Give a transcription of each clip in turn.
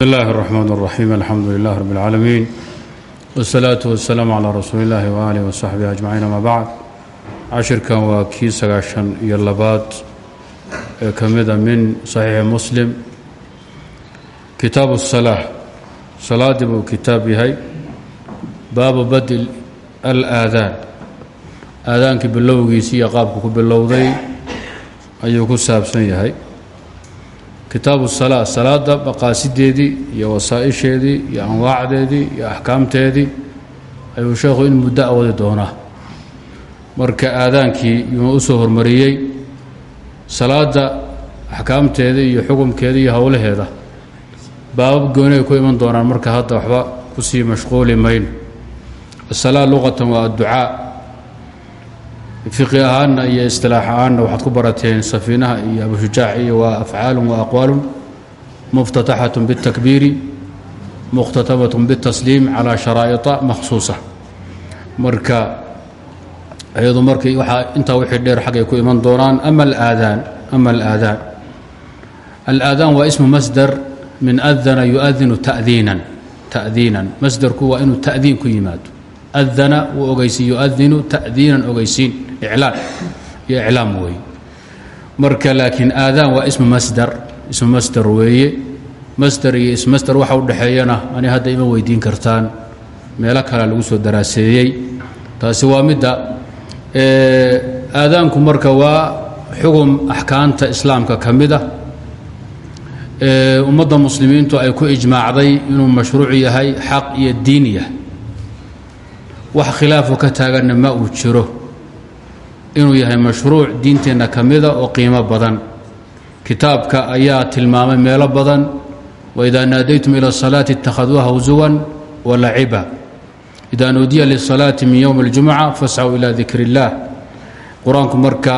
بسم الله الرحمن الرحيم الحمد لله رب العالمين والصلاة والسلام على رسول الله وآله وصحبه أجمعين ما بعد cashirkan waa kii sagaashan iyo labaad ee ka mida min saxiixi muslim kitaabu الsalaaة salaaddii buu kitaab yahay baabu badi alaadaan aadaankii bilowgiisii iyo qaabku ku bilowday ayuu ku saabsan yahay kitaabu salaa salaada maqaasideedii iyo wasaa-isheedii iyo anwaacdeedii iyo axkaamteedii ayuu sheekhu in muddo awadi doonaa. Marka aadaankii yuu u soo hormariyey salaada axkaamteeda iyo xukumkeeda iyo howlaheeda baabab gooniay ku iman doonaan marka hadda waxba ku sii mashquuli mayno asalaa luqatan waa adducaa fiqi ahaanna iyo istilaax ahaanna waxaad ku barateen safiinaha iyo abushujaac iyo waa afcaalun wa aqwaalun muftataxatun biاtakbiiri mukhtatamatun biاtasliim calaa sharaa'ita makhsuusa. Marka ayadu markii waxaa intaa wixii dheer xaggay ku iman doonaan ama alaadaan ama alaadaan. Alaadaan waa ismu masdar min adana yuadinu ta'diinan ta'diinan. Masdarku waa inuu ta'diin ku yimaado. Adana wuu ogeysiin yuadinu ta'diinan ogeysiin iclaan iyo iclaam weeye marka laakiin aadaan waa ismu masdar ismu masdar weeye. Masdar iyo ismasdar waxa u dhexeeyana ani hadda ima weydiin kartaan. Meelo kalea lagu soo daraaseeyey. Taasi waa midda. Aadaanku marka waa xugum axkaamta islaamka ka mid ah. Ummadda muslimiintu ay ku ijmaacday inuu mashruuc yahay xaq iyo diin yahay. Wax khilaafu ka taaganna ma uu jiro inuu yahay mashruuc diinteenna ka mida oo qiimo badan. Kitaabka ayaa tilmaamay meelo badan. Waidaa naadaytum ila salaati ittakhaduuha hawsuwan wa laciba. Ida nuudiya lisalaati min yowmi اljumuca fascw ila dikr اllah qur'aanku marka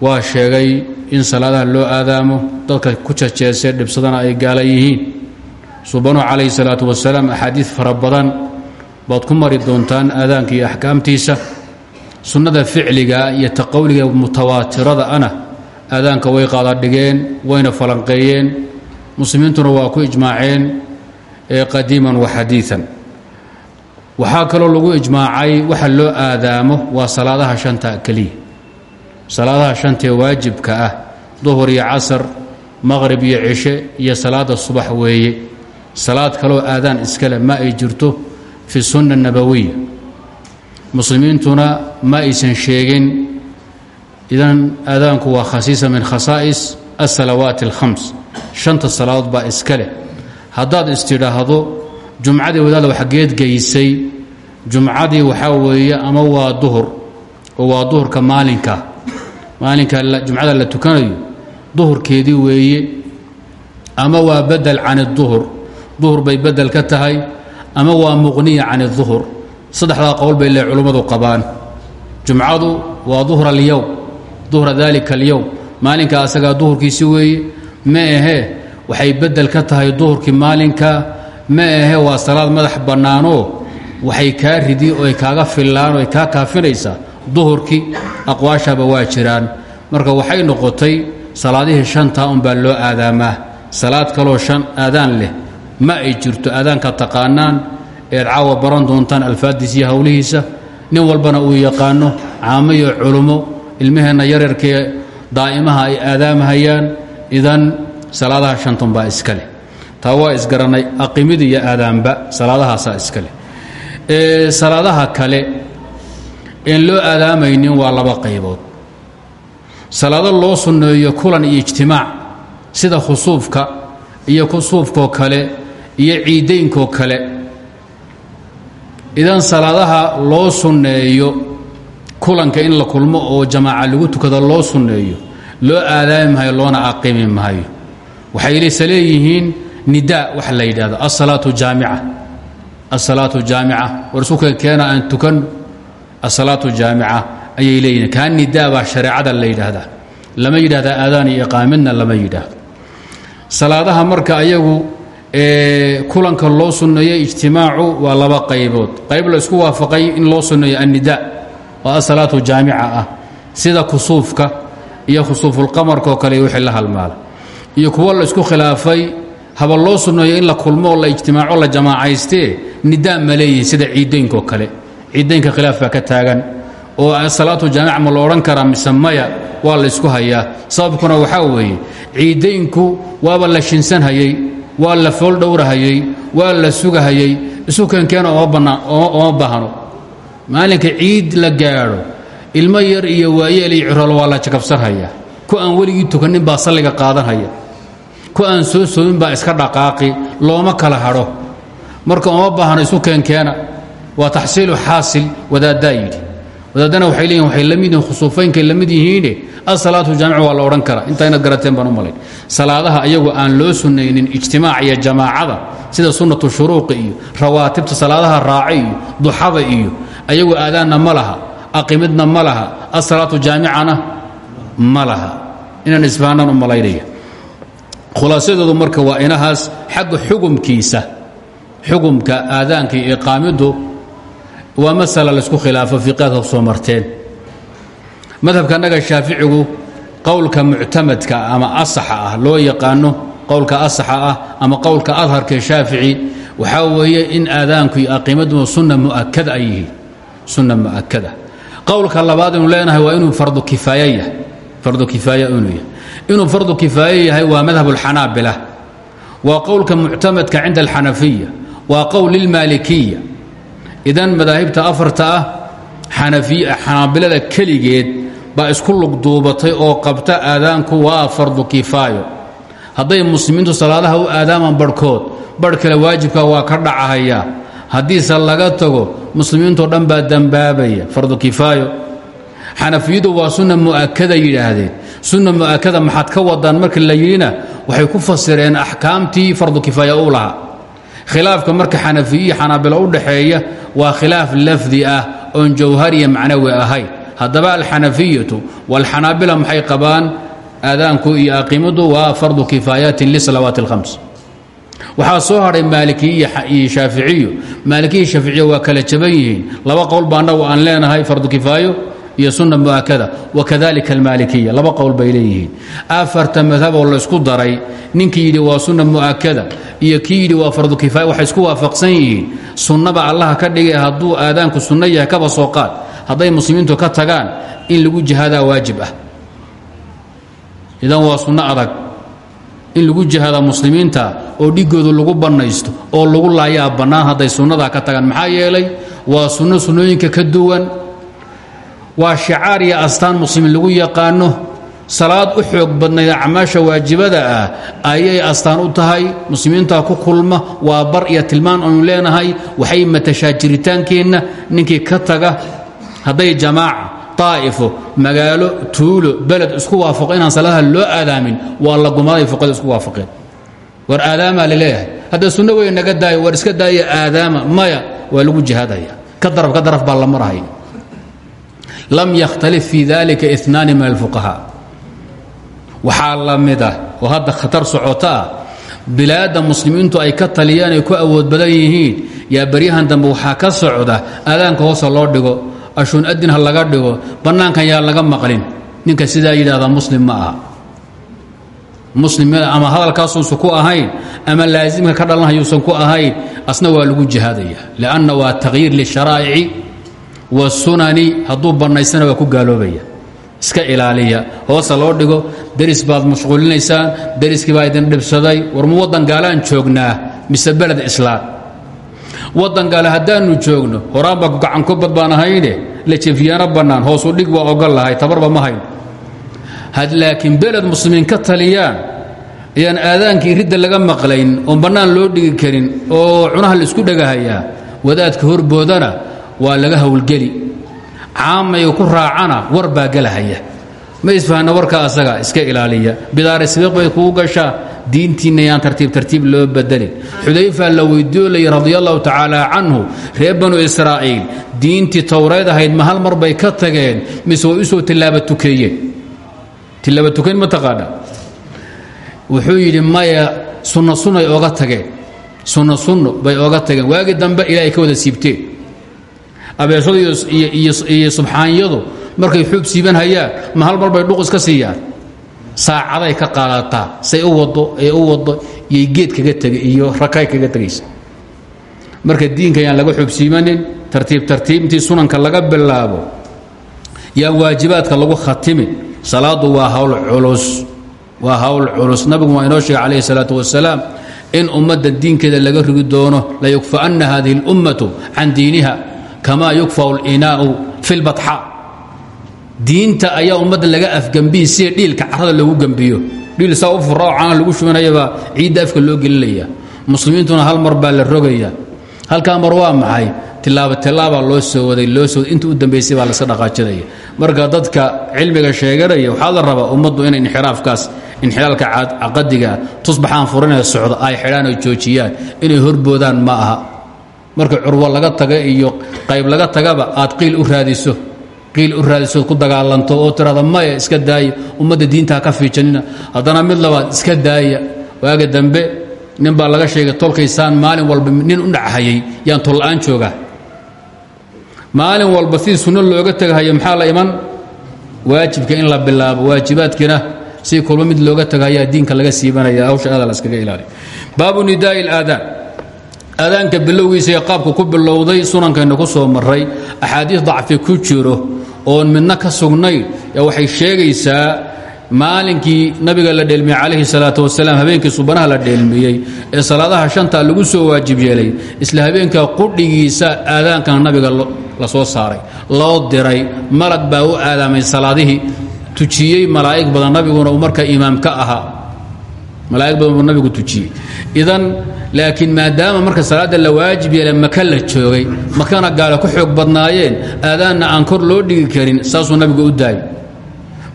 waa sheegay in salaadaha loo aadaamo dadka ku jajeesee dhibsadana ay gaala yihiin. Subanu calayhi salaatu wasalaam axaadiid fara badan baad ku mari doontaan aadaanka iyo axkaamtiisa sunnada ficliga iyo taqowliga mutawaatirada ana aadaanka way qaadadhigeen wayna falanqeeyeen muslimiintuna waa ku ijmaaceen qadiiman wa xadiian waxaa kaloo lagu ijmaacay waxa loo aadaamo waa salaadaha shanta keliya. Salaadaha shantee waajibka ah duhur iyo casar maqrib iyo cishe iyo salaada subax weeye. Salaad kaloo aadaan iskale ma ay jirto fi sunna nabawiya muslimiintuna ma aysan sheegin. Idan aadaanku waa khasiisa min khasaa'is asalawaat alkhams. Shanta salaadood baa iska leh. Haddaad istidhaahdo jumcadii wadaad waxgeed geysay jumcadii waxaa weeye ama waa duhur oo waa duhurka maalinka. Maalinka jumcada la tukanayo duhurkeedii weeye ama waa badel can اduhur duhur bay bedel ka tahay ama waa muqniya can اduhur saddexdaa qowl bay le culummadu qabaan. Jumcadu waa duhr اlyowm duhra dalika اlyowm maalinka asagaa duhurkiisi weeye ma ahee waxay bedel ka tahay duhurkii maalinka ma ahe waa salaad madax bannaanoo waxay kaa ridi oo ay kaaga fillaan oo ay kaa kaafinaysaa duhurkii aqwaashaba waa jiraan. Marka waxay noqotay salaadihii shantaa unbaa loo aadaamaa. Salaad kaloo shan aadaan leh ma ay jirto aadaanka taqaanaan eed caawa baran doontaan alfaadiis iyo howlihiisa nin walbana uu yaqaano caamo iyo culummo ilmaheenna daa'imaha ay aadaamahayaan idan salaadaha shantunbaa iska leh. Taa waa isgaranay aqimid iyo aadaanba salaadahaasaa iska leh. Salaadaha kale een loo aadaamaynin waa laba qaybood. Salaado loo sunneeyo kulan iyo ijtimaac sida khusuufka iyo kusuufkoo kale iyo ciidaynkoo kale idan salaadaha loo sunneeyo kulanka in la kulmo oo jamaaca lagu tukado loo sunneeyo loo aadaami mahayo loona aqimi mahayo waxay leeyihiin nida waxa la yidhahdo asalaatu jaamica. Asalaatu jaamica war isku keena aan tukan asalaatu jaamica ayay leeyihiin. Kaa nidaa baa shareecada la yidhaahdaa. Lama yidhahda aadaan iyo iqaamidna lama yidhaahdo. Salaadaha marka ayagu kulanka loo sunneeyey ijtimaacu waa laba qaybood. Qayb la isku waafaqay in loo sunneeyo annida oo asalaatu jaamica ah sida kusuufka iyo khusuufulqamarka oo kale wixii la halmaala. Iyo kuwo la isku khilaafay haba loo sunneeyo in la kulmo la ijtimaaco la jamaacaystee nidaam ma leeyihiin sida ciiddaynkoo kale. Ciiddaynka khilaaf ka taagan oo salaatu jaamic ma lo odhan karaa waa la ysku hayaa. Sababkuna waxaa weeye ciiddaynku waaba la shinsanhayey waa la fool dhowrahayey waa la sugahayey isu keenkeena ooma baahno maalinka ciid la gaadho ilmo yar iyo waayeel iyo cirolo waa la jakabsanhaya ku aan weligii tukanin baa salliga qaadanhaya. Ku aan soo soomin baa iska dhaqaaqi looma kala hadho marka ooma baahno isu keenkeena waa taxsiilu xaasil wadaaddaa yidhi wadaadana waxay leeyihiin waxay la mid yihiin khusuufaynkay la mid yihiine asalaatu jaamic waa la inaad garateen baan u salaadaha ayagu aan loo sunnaynin ijtimaac iyo jamaacada sida sunnatu shuruuqi iyo rawaatibta salaadaha raace iyo iyo ayagu aadaanna ma laha aqimidna ma laha asalaatu jaamicana ma inaan isbaanaan u malaynaya. Marka waa inahaas xagga xugumkiisa xugumka aadaanka iyo waa masala laysku khilaafo fiqaadka soo marteen. Madhabka annaga shaaficigu qowlka muctamadka ama asaxa ah loo yaqaano qowlka asaxa ah ama qowlka adharka shaafici waxaa weeye in aadaanku iyo aqiimadu sunna mu'akada ay sunna mu'akada qowlka labaad inu leenahay waa inuu fardu kifaaya yahay. Fardu kifaaya inuu yahay. Inuu fardu kifaaye yahay waa madhab اlxanaabila waa qowlka muctamadka cinda alxanafiya waa qowl lilmaalikiya idan madaahibta afarta ah xanaabilada keligeed baa isku lugduubatay oo qabta aadaanku waa fardu kifaayo. Hadday muslimiintu salaadaha u aadaamaan barhkood barh kale waajibka waa ka dhacahaya. Haddiise laga tago muslimiintoo dhan baa dembaabaya fardu kifaayo. Xanafiyadu waa sunna mu'akada yidhaahdeen. Sunna mu'akada maxaad ka wadaan marka la yidhina waxay ku fasireen axkaamtii fardu kifaaya u lahaa khilaafka marka xanafiyiyi xanaabilo u dhaxeeya waa khilaaf lafdi ah oon jawhariya macnawi ahayn haddaba alxanafiyatu waalxanaabila maxay qabaan? Aadaanku iyo aqiimadu waa fardu kifaayatin lisalawaati اlhams waxaa soo hadhay maalikiyiyo shaaficiyo maalikiyi shaaficiya waa kala jaban yihiin. Laba qowl ba annagu aan leenahay fardu kifaayo iyo sunna mu'akada wakadalika almaalikiya laba qowl bay leeyihiin. Afarta madhaboo laysku daray ninkii yidhi waa sunna mu'akada iyo kii yidhi waa fardu kifaaya waxay isku waafaqsan yihiin. Sunnaba allaha ka dhigay hadduu aadaanku sunno yahay kaba soo qaad. Hadday muslimiintu ka tagaan in lagu jihaadaa waajib ah. Idan waa sunno adag. In lagu jihaada muslimiinta oo dhigoodu lagu bannaysto oo lagu laayaa bannaan hadday sunnadaa ka tagaan. Maxaa yeelay? Waa sunno sunnooyinka ka duwan waa shicaar iyo astaan muslimiin lagu yaqaano. Salaad u xoog badnayd acmaasha waajibada ah ayay astaan u tahay. Muslimiinta ku kulma waa bar iyo tilmaan aynu leenahay. Waxay matashaa ninkii ka taga hadday jamaaca daa'ifo magaalo tuulo beled isku waafaqo inaan salaadaha loo aadaamin waa la gumaaday fuqada isku waafaqeen. War aadaamaa la leeyahay hadda sunno wey naga daayo war iska daaya aadaama maya waa lagu jihaadaya. Ka daraf ka daraf baa la marahaya lam yakhtalif fi dalika inaani min alfuqahaa. Waxaa la mid ah oo hadda khatar socoto ah bilaadda muslimiintu ay ka taliyaan ay ku awood badan yihiin. Yaa baryahan dambe waxaa ka socda aadaanka hoosa loo dhigo ashuun adin ha laga dhigo bannaankan yaa laga maqlin. Ninka sidaa yidhahdaa muslim ma aha. Muslim ama hadalkaasuusan ku ahayn ama laasimka ka dhalanhayuusan ku ahayn asna waa lagu jihaadaya. Lianna waa takhyiir lisharaa'ici wasunani hadduu bannaysana waa ku gaaloobaya. Iska ilaaliya. Hoosa loo dhigo deris baad mashquulinaysaan deriskii baa idin dhibsaday. War mu waddan gaalaan joognaa mise beled islaam waddan gaale haddaannu joogno horaanba gacankobad baan ahayne. Lajefiyaano bannaan hoosu dhig waa lahay tabarba ma hayno had laakiin beled muslimiin ka taliyaan ayaan aadaankii ridda laga maqlayn oon bannaan loo dhigi karin oo cunaha la isku dhagahayaa wadaadka horboodana waa laga howlgeli caamayga ku raacana war baa gelahaya ma isfahna warka asaga iska ilaaliya. Bidaare sabiiq bay kugu gashaa. Diintiinna yaan tartiib tartiib loo bedelin xudayfa la weydiiyo lay radi allahu tacaala canhu reer banu israa'iil. Diintii towreed ahayd ma hal bay ka tageen mise way u soo tilaaba tukeeyeen? Tilaaba tukayn ma taqaana? Wuxuu yidhi maya sunno sunnay oga tageen. Sunno sunno bay oga tageen. Waagii dambe ilaahay ka wada siibteen abeeshadu iyo subxaanyadu markay xuub siiban hayaan ma hal mar bay dhuq iska siiyaan? Saacaday ka qaadataa say u wado ee u wado iyay geed kaga tegay iyo rakay kaga tegaysa marka diinka yaan laga xubsiimanin tartiib tartiibintii sunanka laga bilaabo yaan waajibaadka lagu khatimin salaadu waa hawl culus waa hawl culus. Nabigu waa inoo salaatu wasalaam in ummadda diinkeeda laga rigi doono layukfa'anna hadihi اlummatu can diiniha kama yukfa'u اlinaa'u fi اlbatxa diinta ayaa ummadda laga afgembiyi sida dhiilka carada loogu gembiyo dhiil saa u fura oo caana lagu shubanayabaa ciidda loo gelinaya. Muslimiintuna hal mar baa la rogaya. Halkaa mar waa maxay? Tilaabo tilaabaa loo soo waday loo soo inta u dambaysay baa laska dhaqaajinaya. Marka dadka cilmiga sheeganaya waxaa la rabaa ummaddu inay inxiraafkaas inxilaalka caqadiga tusbaxaan furinee socda ay xidhaan ay joojiyaan. Inay horboodaan ma aha marka curwo laga taga iyo qayb laga tagaba aad qiil u raadiso qiil u raadiso ku dagaalanto oo tirahda maya iska daaya ummadda diintaa ka fiijanina haddana mid labaad iska daaya. Waaga dambe nin baa laga sheegay tolkaysaan maalin walba nin u dhachayay yaan tolla'aan joogaa. Maalin walba sidii sunno looga tagahayo maxaa la iman? Waajibka in la bilaabo waajibaadkiina si kulba mid looga tagahayaa diinka laga siibanaya hawsha aada la iskaga ilaaliy baabu nidaa'i alaadaan aadaanka bilowgiisa ee qaabku ku bilowday sunankaynu ku soo maray axaadiis dacfi ku jiro oon midna ka sugnayn waxay sheegaysaa maalinkii nabiga la dheelmiyey calayhi salaatu wasalaam habeenkii subanaha la dheelmiyey ee salaadaha shanta lagu soo waajib yeelay isla habeenka qudhigiisa aadaankan nabiga la soo saaray loo diray malag baa u aadaamay salaadihii tujiyey malaa'ig badan nabiguna uu markaa imaam ka ahaa malaa'ig badan buu nabigu tujiyey. Idan laakiin maadaama marka salaadda la waajib yeelay maka la joogay makana gaale ku xoog badnaayeen aadaanna aan kor loo dhigi karin saasuu nabigu u daayay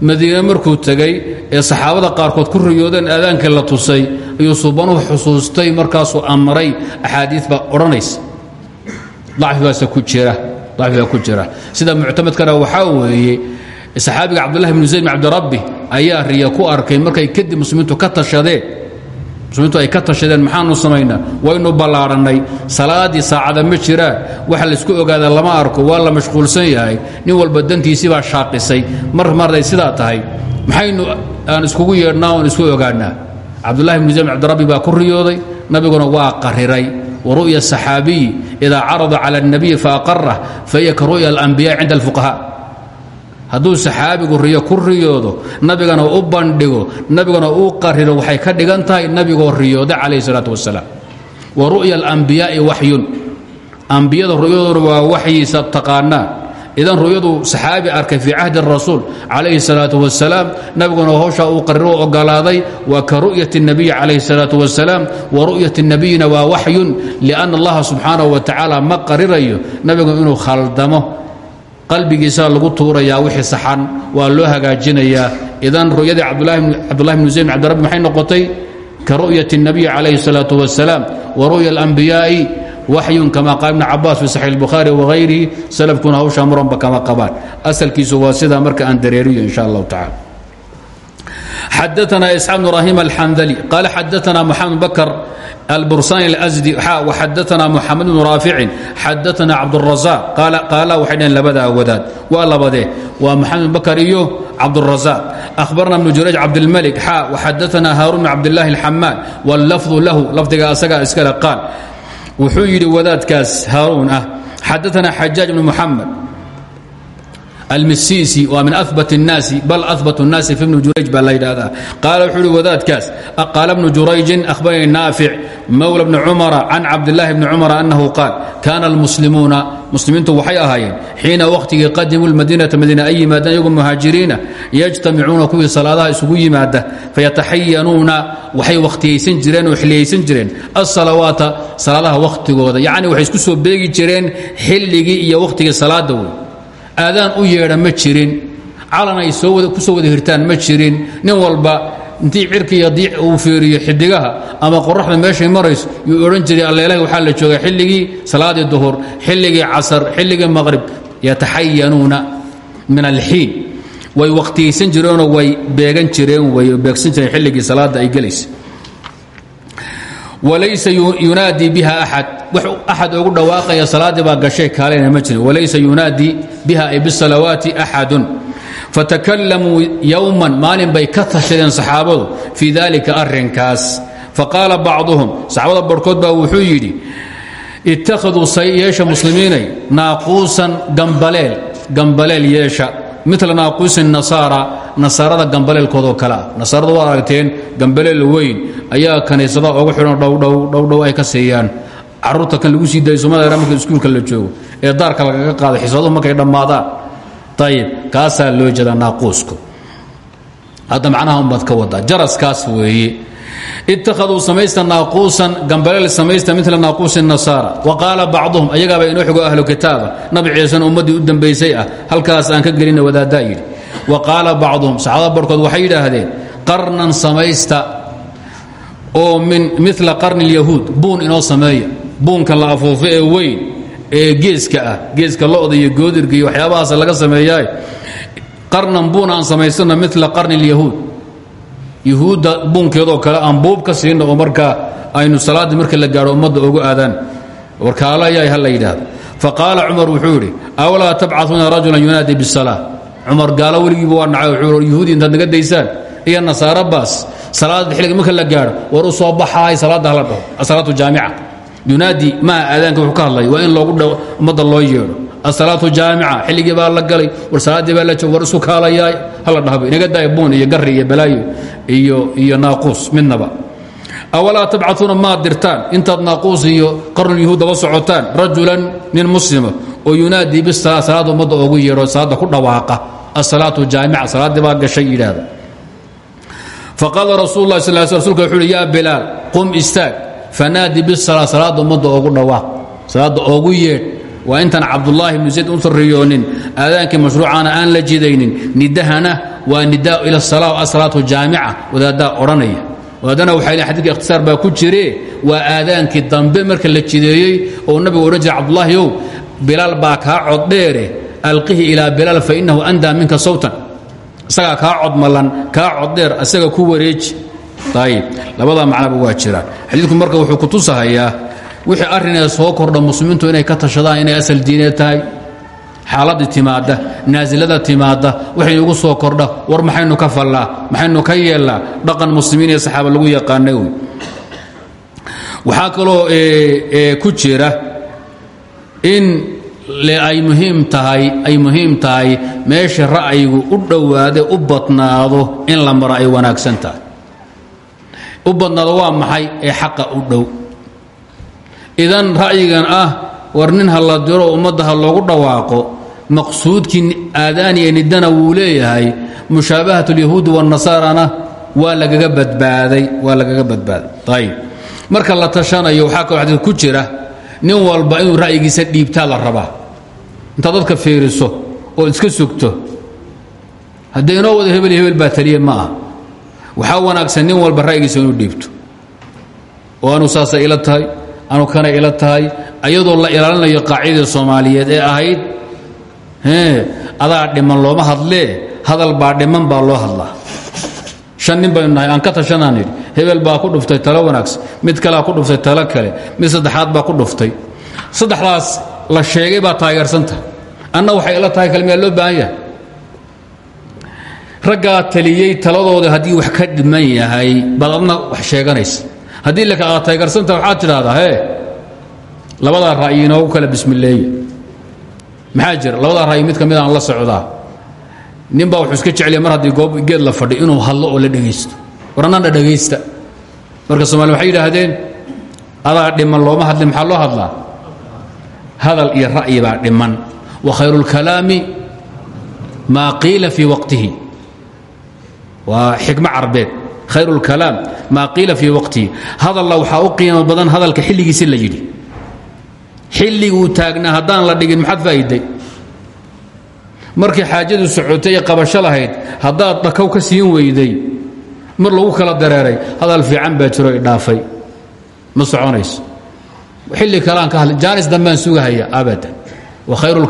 madiine markuu tegey ee saxaabada qaarkood ku riyoodeen aadaankii la tusay ayuu suubanuhu xusuustay markaasuu amray axaadiid baa odhanaysa. Dacfibaase ku jira dacfibaa ku jira. Sida muctamadkana waxaa weeye saxaabiga cabdullahi bnu zayd bn cabdirabbi ayaa riya ku arkay markay kadib muslimiintu ka tashadeen. Muslimiintu ay ka tashadeen maxaanu samaynaa? Waynu ballaadhannay salaaddii saacada ma jiraan waxa laysku ogaada lama arko waa la mashquulsan yahay. Nin walba dantiisii baa shaaqisay. Mar marday sidaa tahay. Maxaynu aan iskugu yeedhnaa oon isku ogaannaa cabdullahi bnu zayd bn cabdirabbi baa ku riyooday. Nabiguna waa qariray. Waru'ya saxaabiyi idaa carada cala الnabiyi faaqarah fahiya ka ru'ya alanbiya cinda hadduu saxaabigu riyo ku riyoodo nabigana u bandhigo nabiguna uu qariro waxay ka dhigan tahay nabigoo riyooda calayh salaatu wasalaam wa ru'ya alambiyaai waxyun ambiyada ru'yaduna waa waxyiisa taqaanaa. Idan ru'yadu saxaabi arkay fii cahdi rasuul calayhi salaatu wasalaam nabiguna howshaa uu qariro ogolaaday waa ka ru'yati الnabiyi calayhi salaatu wasalaam wa ru'yati nabiyina waa waxyun lianna allaha subxaanahu wa tacaala ma qarirayo nabigu inuu khaldamo qalbigiisaa lagu tuurayaa wixii saxan waa loo hagaajinayaa idan ru'yadii cabdulahi bnu zayd bn cabdirabbi maxay noqotay ka ru'yati الnabiyi calayhi الsalaaةu wasalaam wa ru'ya اlanbiyaa'i waxyun kama qaal ibn cabaas fi saxiix اlbukhaari wagayrihi salafkuna hawshaa muranba kama qabaan asalkiisu waa sidaa marka aan dareeriyo in sha allahu tacala xadaثna isxaaq bn ibrahim alxandali qaala xadaثna moxamed bakr البرساني الأزدي وxadثna محمد بن رافع xadثna cبدالرزاق قاala waxay dhheen labadaa wadaad waa labadee waa محamed بكر iyo cبدالرزاق أخبرna بن جurayج cبدالملك xا وxadثna hاrون بن cبدالله الحmاn واللفظ lahu lafdiga asaga iskale قاal wuxuu yidhi wadaadkaas hاrون ah xadثna xجاaج بن محمد almisiisi waa min abat الnaasi bal abat الnaasi fi bni jurayj baa la yidhaahdaa qaala wuxuu uhi wadaadkaas qaala bnu jurayjin ahbaranii naafic mowla bni cumara can cabdillaahi bni cumara annahu qaal kaana almuslimuuna muslimiintu waxay ahaayeen xiina wakhtigii qadimuu lmadiinata madiina ay yimaadaan iyagoo muhaajiriina yajtamicuuna kuwii salaadaha isugu yimaada fayataxayanuuna waxay wakhtiyaysan jireen oo xilliyaysan jireen asalawaata salaadaha wakhtigooda yacni waxay isku soo beegi jireen xilligii iyo wakhtigii salaada wey aadaan u yeedha ma jirin. Calan ay ku soo wada hirtaan ma jirin. Nin walba intii cirkiiyo diic uu fiiriyo xidigaha ama qoraxda meeshay marayso yuu odhan jiray alleelahi waxaa la joogaa xilligii salaadii duhur xilligii casar xilligii maqrib. Yataxayanuuna min alxiin. Way wakhtiyaysan jireenoo way beegan jireen way beegsan jireen xilligii salaadda ay gelaysa. Walaysa yunaadii biha axad wax axad ugu dhawaaqaya salaaddii baa gashay kaalena ma jirin. walaysa yunaadii biha ay bisalawaati axadun. fatakalamuu yowman maalin bay ka tashadeen saxaabadu fii dalika arrinkaas. faqaala bacduhum saxaabada barhkood baa wuxuu yidhi ittakhaduu yeesha muslimiinay naaquusan gambaleel gambaleel yeesha. Mila naaquusi nasaara nasaarada gambaleelkoodoo kale ah. Nasaarada waad aragteen gambaleel weyn ayaa kaniisadaha oga xidhan dhowdhow dhowdhow ay ka siiyaan carruurta kan lagu sii dayo soomaliya marka iskuulka la joogo ee daarka lagaga qaado xisaaduhu markay dhammaadaan. Ayib kaasaa loo jeedaa naaquusku hadda macnaha umbaad ka wadaa jaraskaas weeye ittakhaduu samaysta naaquusan gambaleel samaysta mila naaquusi nasaara. Wa qaala bacduhum ayagaaba inoo xigo ahlu kitaaba. Nabi ciisena ummaddii u dambaysay ah halkaas aan ka gelina wadaaddaa yidhi. Wa qaala bacduhum saxaabada barhkood waxay yidhaahdeen qarnan samaysta oo min mila qarni اlyahuud buun inoo sameeya buunka la afuufo ee weyn ee geeska ah geeska lo'da iyo goodirka iyo waxyaabahaas laga sameeyaa qarnan buun aan samaysano mila qarni اlyahuud yuhuudda buunkeedoo kale aan buub ka siino oo markaa aynu salaaddii marka la gaadho ummadda ogu aadaan warkaalayaay ha la yidhaahdo faqaala cumar wuxuu yidhi awlaa tabcaثuuna rajulan yunaadi biالsalaa cumar gaalo weligiiba waa nacay wuxuu yuhuudi intaad naga daysaan iyo nasaaro baas salaada xilliga marka la gaadho war u soo baxaay salaadda hala dhaho asalaatu jaamica yunaadi maha aadaanka wuxuu ka hadlay waa in loogu ummadda loo yeedho. Asalaatu jaamica xilligii baa la galay war salaaddii baa la joog war isu kaalayaay hala dhahba inaga daaya buun iyo garri iyo balaayo iyo iyo naaquus midnaba. Awalaa tabcaثuuna maad dirtaan intaad naaquus iyo qarnulyuhuud daba socotaan rajulan nin muslima oo yunaadii bisalaa salaada ummadda oogu yeedho salaadda ku dhawaaqa. Asalaatu jaamica salaaddii baa gashay yidhaahda. Faqaala rasul lah sal rsulka wuxu uhi yaa bilaal qum istaag fanaadi bisalaa salaadda ummadda oogu dhawaaq salaadda oogu yeedh. Waa intaan cabdulaahi bnu zayd usan riyoonin aadaankii aan la jidaynin. Nidahana waa nidaa ila sala asalaatu jaamica wadaaddaa odhanaya. Wadaadana waxay leeyn xadidka ikhtisaar baa ku jire waa aadaankii dambe marka la jideeyey oo nabigu odhan jiray cabdulaahi ow bilaal baa kaa coddheere alqihi ilaa bilaal fa innahu andaa minka sawtan. Isagaa kaa codmalan kaa coddheer isaga ku wareeji ayib labadaa macnaba waa jiraan xadiidku marka wuxuu ku tusahayaa wixii arrinee soo kordha muslimiintu inay ka tashadaan inay asal diineed tahay xaaladii timaadda naasilada timaadda waxay igu soo kordha war maxaynu ka fallaa maxaynu ka yeellaa dhaqan muslimiin iyo saxaaba lagu yaqaana wey waxaa kaloo ku jira in ay muhiim tahay ay muhiim tahay meesha ra'yigu u dhowaade u badnaado in la maro ay wanaagsan tahay u badnaado waa maxay ee xaqa u dhow. Idan ra'yigan ah war nin ha la diro ummadda ha loogu dhawaaqo maqsuudkii aadaaniya nidana wuu leeyahay mushaabahat اlyahuudi wاnasaarana waa lagaga badbaaday waa lagaga badbaaday. Ayib marka la tashanayo waxaa kaloo xadiid ku jira nin walba inuu ra'yigiisa dhiibtaa la rabaa. Intaad dadka fiiriso oo iska sugto haddee inoo wada hebel hebel baa taliye ma ah waxaa wanaagsan nin walba ra'yigiisa inuu dhiibto. Oo anuu saasay ila tahay anu kana ila tahay ayadoo la ilaalinayo qaacidadii soomaaliyeed ee ahayd adaa dhiman looma hadlee hadal baa dhiman baa loo hadlaa. Shan nin baynu nahay aan ka tashanaan hebel baa ku dhuftay talo wanaagsan mid kalea ku dhuftay talo kale mid saddexaad baa ku dhuftay. Saddexdaas la sheegay baa taageersanta anna waxay ila tahay kalmiyaa loo baahan yahay raggaa taliyey taladooda haddii wax ka dhiman yahay baad wax sheeganaysa. Haddii laka aad taageersanta waxaad tidhahdaa hee labadaa ra'yi inoogu kala bismileeye maxaa jira? Labadaa mid ka aan la socdaa. Nin baa iska jeclaya mar haddii goob geed la fadhi inuu hadlo oo la dhegaysto war dhegaysta marka somaaliya waxay yidhaahdeen adaa dhiman looma hadlin maxaa loo hadlaa? Hadal iyo ra'yi baa dhiman. Wa khayru اlkalaami maa qiila fii waqtihi waa xikmo carbeed khayr اlkalaam maa qiila fii waqtihi hadalla waxaa u qiimo badan hadalka xilligiisi la yidhi. Xilliguu taagnaa haddaan la dhigin maxaad faa'iday markii xaajadu socotay ee qabasho lahayd haddaad dhakaw ka siin weyday mar lagu kala dareeray hadal fiican baa jiro idhaafay ma soconayso. Xilli kaleaan ka hadli jaanis dambaan sugahaya abadan. Wa khayru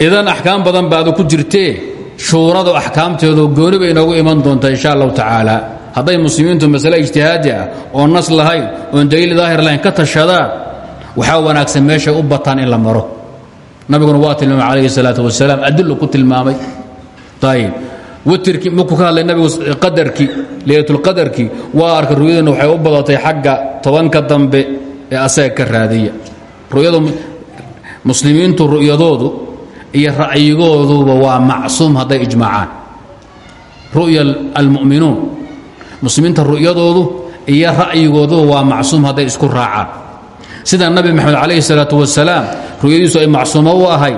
idan axkaam badan baad ku jirtee shuuradu axkaamteedu gooni bay inoogu iman doontaa insha allahu tacaala. Hadday muslimiintu masale ijtihaadi ah, oo nas lahayn oon daliil daahir lahayn ka tashadaan waxaa wanaagsan meeshay u bataan in la maro. Nabiguna waa tilmaamay calayhi salaatu wasalaam adilu ku tilmaamay. Ayib witrkii ka hadlay nabigu qadarkii leylatulqadarkii waa arkay ru'yaduna waxay u badatay xagga tobanka dambe ee asaga ka raadiya. Ru'yadu muslimiintu ru'yadoodu iyo ra'yigooduba waa macsuum hadday ijmaacaan. Ru'ya almu'minuun muslimiinta ru'yadoodu iyo ra'yigooduba waa macsuum hadday isku raacaan. Sida nabi maxamed calayhi salaatu wasalaam ru'yadiisu ay macsuumo u ahay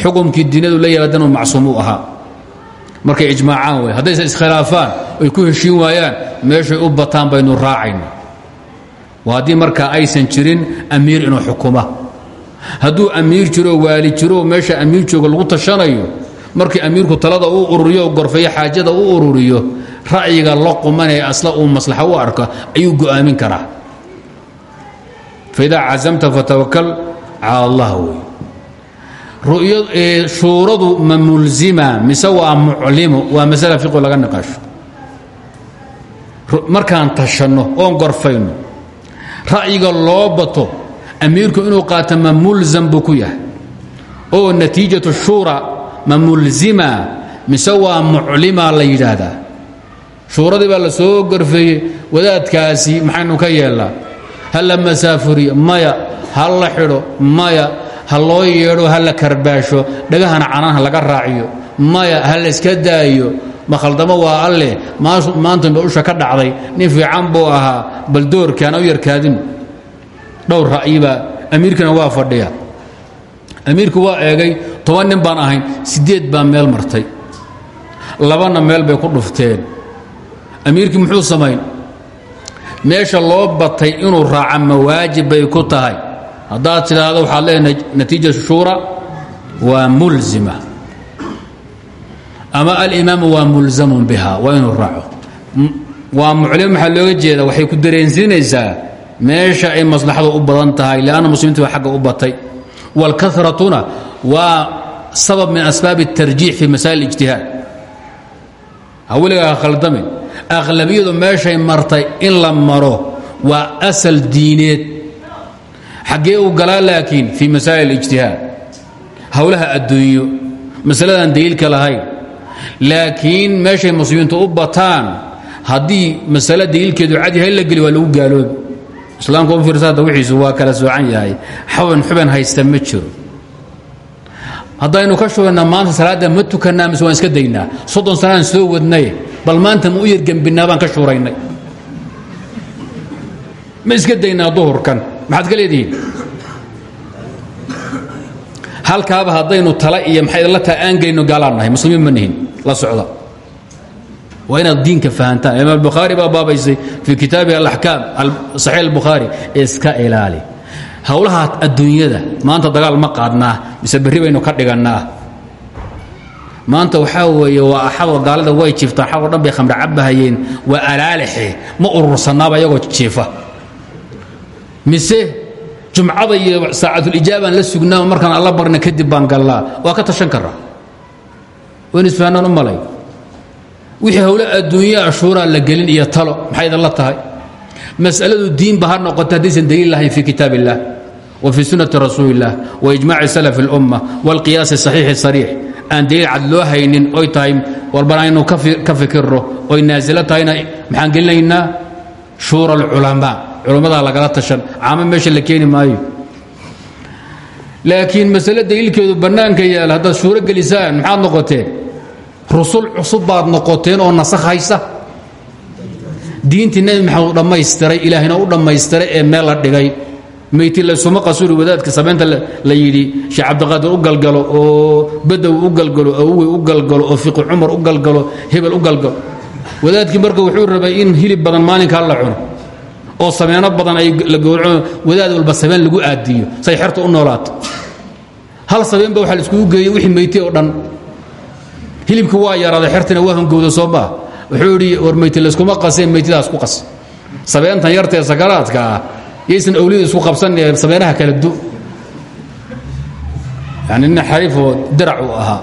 xukumkii diinadu la yimaadana macsuum u ahaa. Markay ijmaacaan wey haddayse iskhilaafaan oy ku heshiin waayaan meeshay u bataan baynu raacayna. Waa haddii markaa aysan jirin amiir inuu xukuma hadduu amiir jiro waali jiro meesha amiir jooga lagu tashanayo markii amiirku talada u ururiyo o gorfeeyo xaajada u ururiyo ra'yiga la qumanee asla uu maslaxa u arka ayuu go'aamin karaa. Faidaa cazamta fatawakal cala allah wey. Shuuradu ma mulzima mise waa muclimo waa masala fiqo laga niqaasho markaan tashanno oon gorfayno ra'yiga loo bato amiirku inuu qaato ma mulzam buu ku yahay. Oo natiijatu shuura ma mulzima mise waa muclima la yidhaahdaa. Shuuradii baa la soo gorfeeyey wadaadkaasi maxaynu ka yeelnaa ha la masaafuriyo maya. Ha la xidho maya. Ha loo yeedho ha la karbaasho. Dhagahana canaanha laga raaciyo maya. Ha la iska daayo. Ma khaldamo waa alleh maantan ba usha ka dhacday. Nin fiican buu ahaa. Bal doorkaan u yarkaadin dhowr ra'yibaa amiirkana waa fadhiya. Amiirku waa eegay toban nin baan ahayn siddeed baa meel martay. Labana meel bay ku dhufteen. Amiirkii muxuu samayn? Meesha loo batay inuu raaca mawaajib bay ku tahay. Haddaad tidhaahdo waxaad leedahay natiija shuura waa mulzima. Ama alimaamu waa mulzamun biha waa inuu raaco. Waa muclim maxaa looga jeeda waxay ku dareensiinaysaa meesha ay maslaxadu u badan tahay lianna muslimiinta baa agga u batay wاlkaratuna waa sabab min asbaab الtarjiix fi masaa'il اijtihaad haweligaa khaldamin akhlabiyadu meeshay martay in la maro waa asal diineed xaggee u galaa laakiin fii masaa'il اijtihaad howlaha adduunyo masaladan daliilka lahayn laakiin meeshay muslimiintu u bataan haddii masale daliilkeedu cadyahay la geli waa lagu gaaloobi islaamka u fiirsaada wixiisu waa kala soocan yahay. Xaban xuban haysta ma jiro. Haddaynu ka shubaynaa maanta salaadda ma tukannaa mise waan iska daynaa? Soddon sanaan soo wadnay bal maanta ma u yargembinaa baan ka shuuraynay ma iska daynaa duhurkan? Maxaad ka leedihiin? Halkaaba haddaynu tala iyo maxay la taha aan gelinno gaalaan nahay? Muslimiin ma nihin. La socda waa inaad diinka fahantaan imaam albukhaari baa baabaysay fii kitaabihi alaxkaam saxiix albukhaari iska ilaali. Howlaha adduunyada maanta dagaal ma qaadnaa mise berri baynu ka dhigannaa. Maanta waxaa weeye waa axadoo gaalada way jiiftaan xadoo dhan bay khamre cabbahayeen waa alaalaxe ma urursannaaba iyagoo jiifa. Mise jumcada iyo saacatulijaabaan la sugnaa markaan alla barna kadib baan gallaa. Waa ka tashan karaa waynu isfahanaan u malay wixii howle adduunya ashuuraa la gelin iyo talo maxay idinla tahay? Mas'aladu diinba ha noqota haddaysan daliil lahayn fi kitaab wa fii sunnati rasuuli wa ijmaaci salaf اlumma wاlqiyaasi saxiixi sariix. Aan daliil cad loo haynin oy tahay warban aynu ka fikirro oy naasilo tahayna maxaan gelinaynaa? Shuura alculamaa culammadaa lagala tashan caamo meesha la keeni maayo. Laakiin masale daliilkeedu bannaanka yaal haddaad shuuro gelisaan maxaad noqoteen rusul cusub baad noqoteen oo nasakhaysa diintii nebi maxamed u ilaahina u dhammaystiray ee meel la dhigay. Meyti laysuma qasuri wadaadka samaynta la yidhi sheekh cabdiqaadir u galgalo oo badow u galgalo awowey u galgalo oo fiqi cumar u galgalo hebel u galgalo. Wadaadkii marka wuxuu rabay in hilib badan maalinkaa la cuno oo sameeno badan ay la gowraco wadaad walba sameen lagu aadiyo say xerta u noolaato hal sabeen ba waxaa la iskugu wixii meyti oo dhan hilibki waa yaraaday xertina waa hangowda soo maa wuxuu idhi war meyti layskuma qaseen meytidaas ku qas. Sabeentan yartaee sakaraadka ah yaysan awliyada isku qabsanee sabeenaha kala du. Yani nin xariifoo dirac uu ahaa.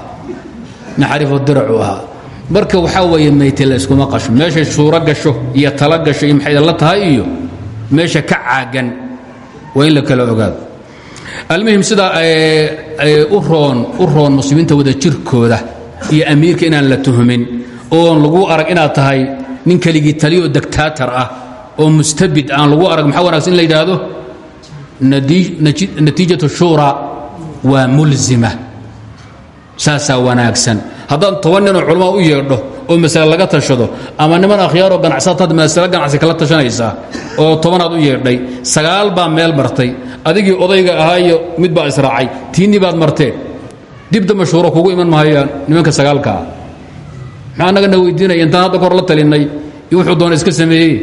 Nin xariifoo dirac uu ahaa. Marka waxaa weeye meyti layskuma qasho. Meeshay suuro gasho iyo tala gasho iyo maxay la tahay iyo meesha ka caagan waa in la kala ogaado. Almuhim sidaa u roon u roon muslimiinta wada jirkooda iyo amiirka inaan la tuhmin oon lagu arag inaad tahay nin keligii taliyo degtaatar ah oo mustabid aan lagu arag maxaa wanagsan in la yidhaahdo? Natiijatu shuura waa mulzima. Saasaa wanaagsan. Haddaad toban ninoo culamaa u yeedho oo masale laga tashado ama niman akhyaaroo ganacsataad masale ganacsi kala tashanaysaa oo tobanaad u yeedhay sagaal baa meel martay adigii odayga ahaa iyo mid baa israacay tiinnii baad marteen dibda mashhuuro kugu iman mahayaan nimanka sagaalka ah. Maxaa annagana weydiinaya intaan hadda kahor la talinnay iyo wuxuu doona iska sameeyey.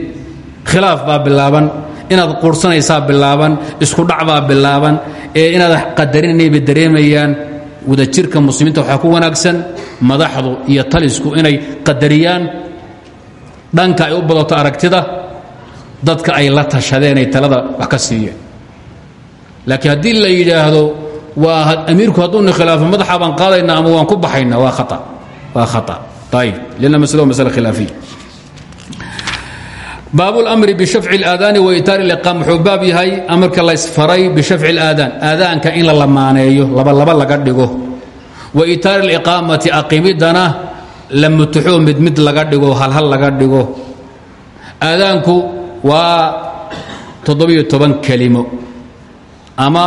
Khilaaf baa bilaaban inaad quursanaysaa bilaaban isku dhac baa bilaaban ee inaad qadarinayba dareemayaan. Wadajirka muslimiinta waxaa ku wanaagsan madaxdu iyo talisku inay qadariyaan. Dhanka ay u badato aragtida dadka ay la tashadeen ay talada wax ka siiyeen. Laakiin haddii la yidhaahdo waa amiirku hadduuna khilaafo madaxa baan qaadayna ama waan ku baxayna waa aa waa khaa ayib lana masle waa masale khilaafiya baab اlmri bishafci اlaadaani waitaar اliqaam wuxuu baab yahay amarka laysfaray bishafci اlaadaan aadaanka in la lamaaneeyo labalaba laga dhigo wa itaar اliqaamati aqimidana la mutuxo mid mid laga dhigo halhal laga dhigo aadaanku waa toddobiyo toban kelimo ama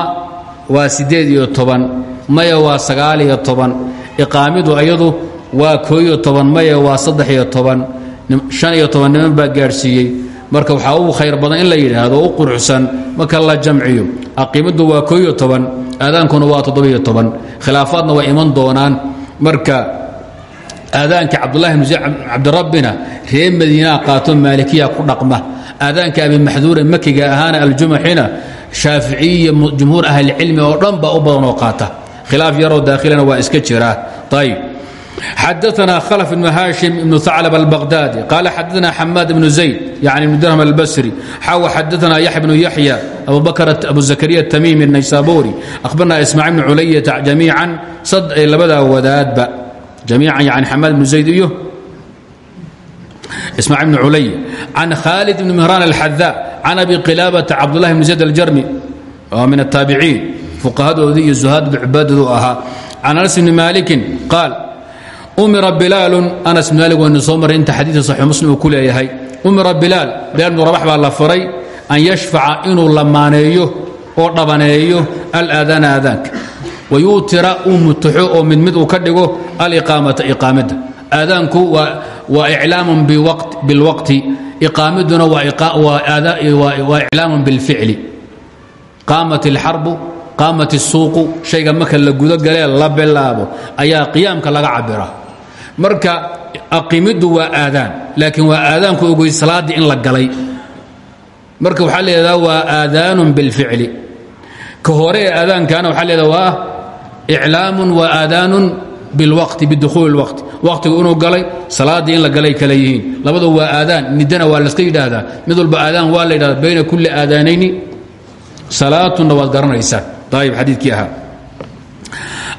waa siddeed iyo toban maya waa sagaal iyo toban iqaamidu iyadu waa kooiyo toban maya waa saddex iyo toban shan iyo toban niman baa gaadhsiiyey. Marka waxaa ugu khayr badan in la yidhaahdo u quruxsan marka la jamciyo aqiimadu waa kooiyo toban aadaankuna waa toddobiyo toban. Khilaafaadna waa iman doonaan. Marka aadaanka cabdulahi cabdirabbina reer madiinaa qaato maalikiya ku dhaqma. Aadaanka abimaxduure makiga ahaana aljumaxina shaaficiyiya jumhuur ahlicilmi oo dhan baa u badan oo qaata khilaaf yaroo daakhilana waa iska jiraa ayb xadaثna khلف بن hاشhم بن ثعلب البغدادي قال xadaثna حmاad بن زaيد يعني بن درهم البsري xaw xadaثna يحيى بن يحيى أbu bكر أbu زكريا التميمي النيسابوري أخبرna إسماعيل بن cuلية جميiعا labadaa wadaadba جميiعا يعني حmاad بن زaيد iyo إسماعيل بن cuلية عن khالد بن مهران الحذاء عن أبي قلابة cبدالله بن زيد الجرمي min التاaبعين فقهadoodii iyo زهاad عباaddu ahaa عن أنس بن مالك قال umira bilaalun anas bin maalik waynu soo marray inta xadiidka saxiix muslim uu ku leeyahay umira bilaal bilaal bnu rabax baa la faray an yashfaca inuu lamaaneeyo oo dhabaneeyo alaadaana aadaanka wayuutira uu mutaxo oo mid mid uu ka dhigo aliqaamata iqaamadda aadaanku waa iclaamun bilwaqti iqaamaduna waa iclaamun bilficli qaamat alxarbu qaamat الsuuqu shayga marka la gudogalee la bilaabo ayaa qiyaamka laga cabira marka aqimiddu waa aadaan laakiin waa aadaanku ogoy salaaddii in la galay marka waxaa leedaha waa aadaanun bilficli ka hore ee aadaankana waxaa leedaha waa iclaamun wa aadaanun bilwaqti bidukhuuli اlwaqti waqtigu inuu galay salaaddii in la galay kala yihiin. Labadu waa aadaan nidana waa layska yidhaahdaa. Mid walba aadaan waa la yidhahda bayna kulli aadaanayni salaatunna waad garanaysaan ayb xadiikii ahaa.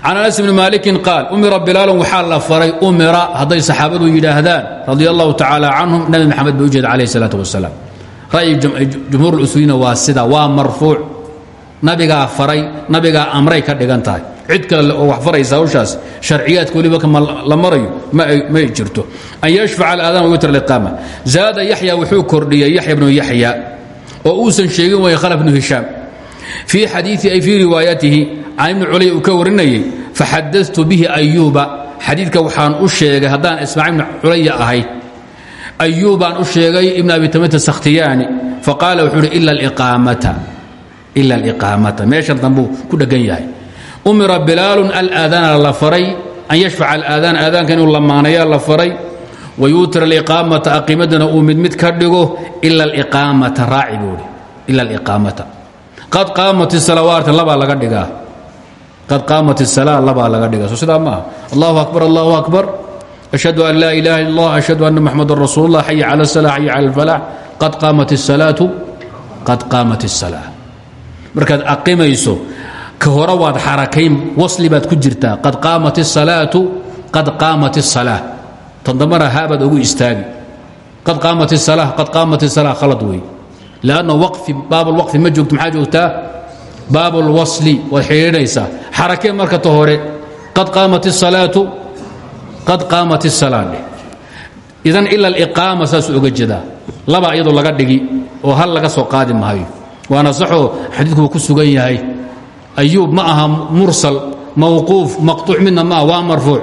Can anas bni maalikin qaal umira bilaalun waxaa la faray umira hadday saxaabadu yidhaahdaan radia allahu tacaala canhum. Nabi maxamed bay u jeeda calayh salaat wasalaam. Ra'yi jumhuur usuulina waa sida waa marfuuc nabigaa faray nabigaa amray ka dhigan cid kale oo wax faraysa hawshaas sharciyaadka weliba la marayo ma jirto. An yashfaca alaadaan witr liqaama zaada yaxya wuxuu kordhiyey yaxya bnu yaxya oo uusan sheegin way khalaf bnu hishaam fii xadiii ay fii riwaayatihi can ibni culay uu ka warinayey faxadatu bihi ayuuba xadiidka waxaan u sheegay haddaan ismaaciil ibni culaya ahay ayuubaan u sheegay ibn abi tamita sakhtiyaani faqaala wuxuu uhi ila aliqaamata meeshan dambuu ku dhegan yahay umira bilaalun alaadaana la faray an yashfaca alaadaan aadaanka inuu lamaanaya la faray wayuutira aliqaamata aqiimadana uu mid mid ka dhigo ila aliqaamata raaci buuhi ila aliqaamata qad qaamat salawaat labaa laga dhigaa qad qaamat الsala labaa laga dhigaa so sidaa maaha allahu akbar allahu akbar ashhadu an laa ilaha illa اllah ashhadu anna maxamada rasuul اllah xaya cala الsala xaya cala اlfalax qad qaamat الsalaatu qad qaamat الsala markaad aimayso ka hore waad xarakayn wasli baad ku jirtaa. Qad qaamat isalaatu qad qaamat isala tan dambana haabaad istaagi. Qad qaamat isala qad qaamat isala khalad wey lanna waqfi baabulwaqfi ma joogto maxaa joogtaa? Baabulwasli waad xidhiidhaysaa. Xarakeen marka ta hore qad qaamat isalaatu qad qaamat isalaadheh idan ila aliqaama saasuu oga laba iyadoo laga dhigi oo hal laga soo qaadi maayo waana saxoo xadiidku uu ku sugan yahay. Ayuub ma aha mursal mawquuf maqطuuc midna ma ah waa marfuuc.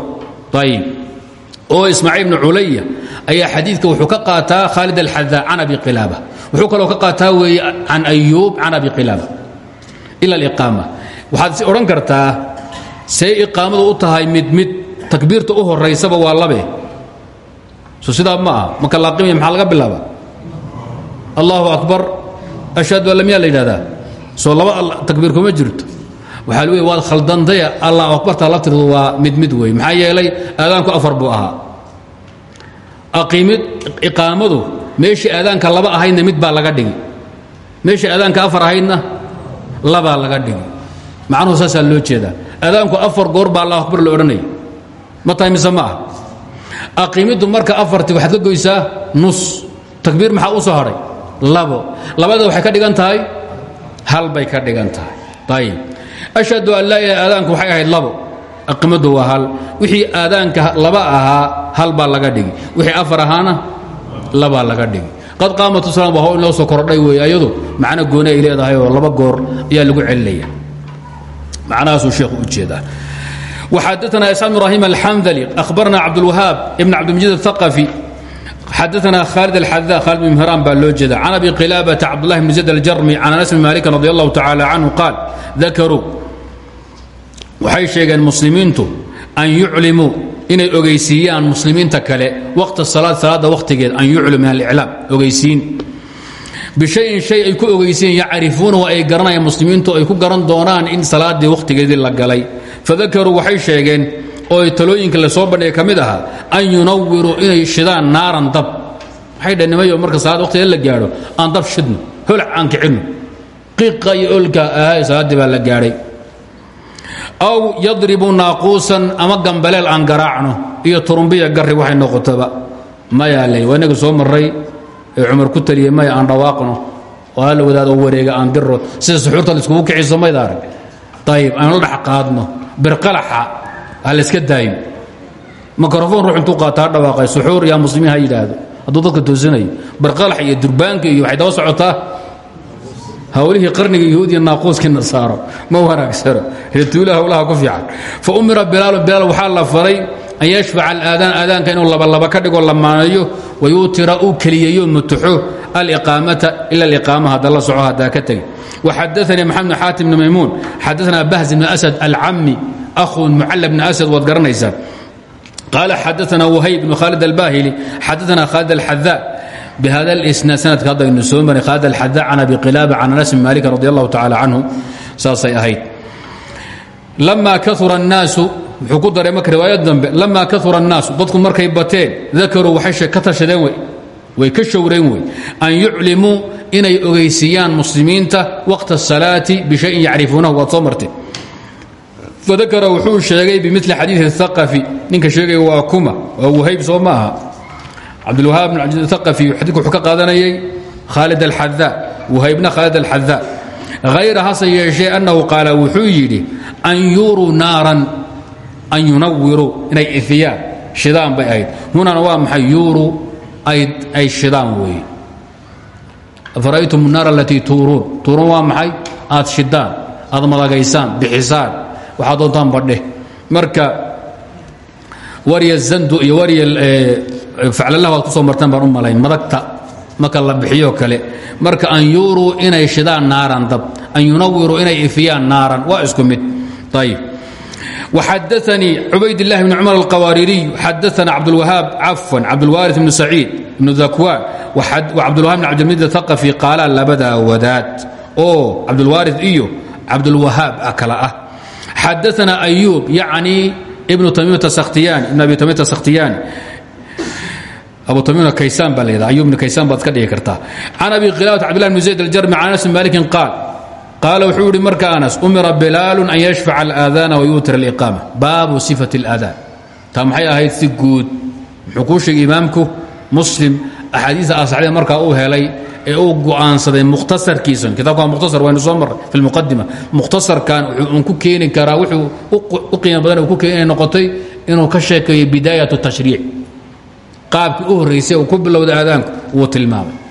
Ayib oo ismaaciil bnu culaya ayaa xadiidka wuxuu ka qaataa khaalid alxadaa can abi qilaaba. Wuxuu kaloo ka qaataa weeye can ayuub can abi qilaaba. Ila aliqaama. Waxaad is odhan kartaa say iqaamadu u tahay mid mid takbiirta u horaysaba waa labe. So sidaa ma ah marka laaqimaya maxaa laga bilaaba allahu akbar ashhadu an lam yaa la yidhahdaa. Soo laba takbiir kuma jirto. Waxaa lwy waad khaldantaya allah akbarta laftirdu waa mid mid wey maxaa yeelay aadaanku afar buu ahaa. Aqiimid iqaamadu meeshii aadaanka laba ahaydna mid baa laga dhigi meeshii aadaanka afar ahaydna labaa laga dhigi macnuhu saasaa loo jeedaa. Aadaanku afar goor baa allah akbar la odhanaya ma tahay mise ma ah aqiimiddu marka afarti waxaad ka goysaa nus. Takbiir maxaa u soo hadhay labo labada waxay ka dhigan tahay hal bay ka dhigan tahay ayib ashhadu an laa ilaha aadaanku waxay ahayd labo aqimadu waa hal wixii aadaanka laba ahaa hal baa laga dhigi wixii afar ahaana labaa laga dhigi qad qaamatu salam waa hawl inoo soo kordhay weeye ayadu macno gooni ay leedahay oo laba goor ayaa lagu celinaya macnahaasuu sheekhu u jeedaa وxadثna إسحاq بن ibrahيم الxandلي أhbarna cabdالوهاab بn cabdimجيد الثقفي xadaana khaalid alxada khaalid bin mhraan baa loo jeeda can abi qilaabata cabdulahi bn zayd aljarmi can anas bn maalikin radi allahu tacaala canhu qaal dakaruu waxay sheegeen muslimiintu an yuclimuu inay ogeysiiyaan muslimiinta kale waqta salaad salaadda wakhtigeed an yuclim min aliclaam ogeysiin bishayin shay ay ku ogeysiiyen yacrifuuna wa ay garanayaan muslimiintu ay ku garan doonaan in salaaddii wakhtigeedii la galay fadakaruu waxay sheegeen oo talooyinka la soo bandhigay ka mid ahaa an yunawiruu inay shidaan naaran dab. Waxay nimayo marka salaad wakhtigeed la gaadho aan dab shidno holac aan kicinno. Qiiqa iyo olka ahay salaaddii la gaadhay. Aw yadribu naaquusan ama gambaleel aan garaacno iyo turumbiya garri waxay noqotaba. Mayaa inaga soo marray ee ku taliyey maya aan dhawaaqno oo wadaad oo wareega aan diro sida suxuurta laiskugu kiciso mayd arag. Ayib la dhex qaadno ha layska daayo mikrofon ruux intuu qaata ha dhawaaqay suxuur yaa muslimiin ha yidhaahdo. Hadduu dadka toosinayo birqalaxa iyo durbaanka iyo waxay daba socotaa? Hawlihii qarniga yahuudiya naaquuskii nasaaro ma wanaagsano. Reetuula hawlaha ku fiican. Fa umira bilaalu bilaal waxaa la faray an yashfaca alaadaan aadaanka inuu labalaba ka dhigo lamaaneeyo wayuutira uu keliyeeyo mutaxo xadani mxamed bn xaatim bn maymuun xadana bahz bn asad alcami ahu mucala bn asad waad garanaysaan qaal xadana wahayb bn khaalid albahili xadana khaalid alxadaa bhada isnaad sanadka haddaynu soo marin khaalid alxadaa can abi qilaaba can anas bn malik radi allahu tacaala canhu saasay ahayd. Lama kaura naasu wuxuu ku daray marka riwaayad dambe lama kaura الnaasu dadku markay bateen dakaruu waxay ka tashadeen wey way ka showreen wey an yuclimuu inay ogeysiiyaan muslimiinta waqta salaati bishayin yacrifuunahu waad soo martay. Fadakara wuxuu sheegay bimili xadiidi aqafi ninka sheegaya waa kuma waa wahayb soo ma aha. Cabdilwahaab aqafi xadiku wuxuu ka qaadanayay khaalid alxadaa wahaybna khaalid alxadaa hayra hase yeeshee annahu qaala wuxuu yidhi an yuruu naaran an yunawiruu inay ifiyaan shidaan bay ahayd. Hunana waa maxay? Ay shidaan weeye afara'aytum الnaar alatii tuuruun? Tuuruun waa maxay? Aad shidaan aad madagaysaan bixisaan doontaan badheh marka warya zandu iyo warya faclalah waad ku soo martaan marka la bixiyo kale. Marka an yuuruu inay shidaan naaran dab. An yunawiruu inay ifiyaan naaran waa isku mid. Ayib وxadaثnii cubaydالlah بn cmar الqawaaririy xadaثna cabdالwahaab cafwan cabdالwاriث بn saciid بn dakwan cabdالwahab بn cabdilmid الثaqفi qaalaa labadaa wadaad oo cabdالwاriث iyo cabdالwahaab ah kala ah xadaثna أyuub yacni ibnu tamimata sakhtiyani ibn abi tamimata sakhtiyani abu tamimna kaysaan baa layidhaha ayubna kaysaan baad ka dhigi kartaa can abi khilaafat cabdillah bn zayd aljarmi can anas bn malikin qaal qaala wuxuu yihi marka anas umira bilaalu an yashfaca alaadaana wayuutira aliqaama. Baabu sifat اlaadaan taa maxay ahayd si guud? Muxuu kuu sheegay imaamku muslim axaadiista asaxdee markaa uu helay ee uu go'aansaday mukhtasarkiisan kitabka mukhtasar waynu soo marray fi lmuqadima mukhtasarkan wuxuu ku keeni karaa wuxuu u qiimo badan uu ku keeni inay noqotay inuu ka sheekeeyo bidaayat tashriic. Qaabkii u horraysay uu ku bilowday aadaanku wuu tilmaamay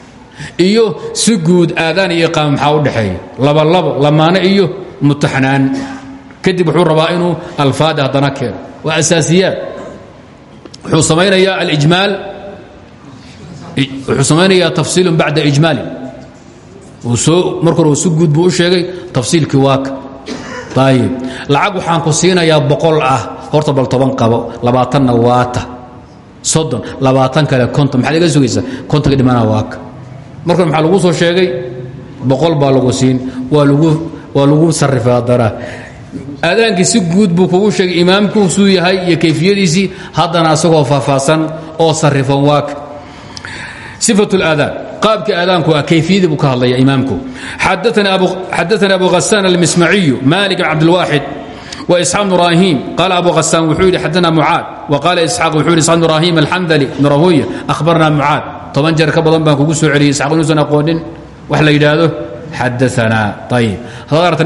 iyo si guud aadaan iyo qaama maxaa u dhexeeya labalabo lamaane iyo mutaxnaan. Kadib wuxuu rabaa inuu alfaada haddana keeno. Waa asaasiyaad wuxuu samaynayaa alijmaal. Wuxuu samaynayaa tafsiilun bacda ijmaali soo marka hore si guud buu u sheegay tafsiilkii waaka ayib lacag waxaan ku siinayaa boqol ah. Horta bal toban qabo. Labaatanna waata soddon. Labaatan kale konton. Maxaad iga sugaysaa? Kontonka dhimana waaka markan maxaa lagu soo sheegay boqol baa lagu siin waa lagu waa lagu sarrifa haddana aadaankii si guud buu kugu sheegay imaamkuusuu yahay iyo kayfiyadiisii haddana asagoo faahfaahsan oo sarrifan waaka صفة الآذان قاaبka aadaanku a kayfiyadii buu ka hadlaya imaamku xadaثnي أbu غasان المسمعي مالك بن عبدالواحد وإسحاق بن راهيم قال أبو غسان wuxuu yidhi xadana معاad وقال إسحاق wuxuu yidhi إسحاق بن راهيم الحمدلي بن rahuya أخبرنا معاad toban jeer ka badan baan kugu soo celiyey isaq inuusan aqoonin. Wax la yidhaahdo xadaanaa ayib haddaad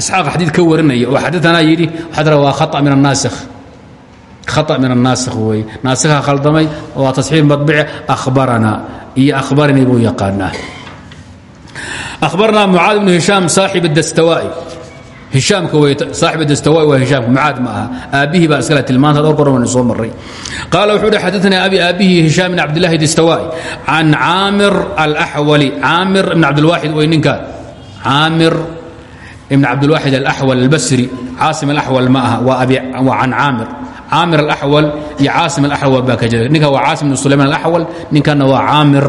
isxaaq xadiid ka warinaya oo xadaanaa yidhi waxaad raa waa khaa min annaasikh khaa min annaasikh weeye naasikha khaldamay waa tasxiir madbici akhbarana. Iyo akhbarani buu yaqaanaa. Akhbarnaa mucaad ibnu hishaam saaxib dastawaa'i xadaثanii abi aabbihii hishaam bn cabdilwaaxid wey ninkaan caamir ibn cabdilwaaxid alaxwal albasri caasim alaxwal ma aha waa can caamir. Caamir alaxwal iyo caasim alaxwal baa ka jira. Ninka waa caasim bn sulayman alaxwal ninkanna waa caamir.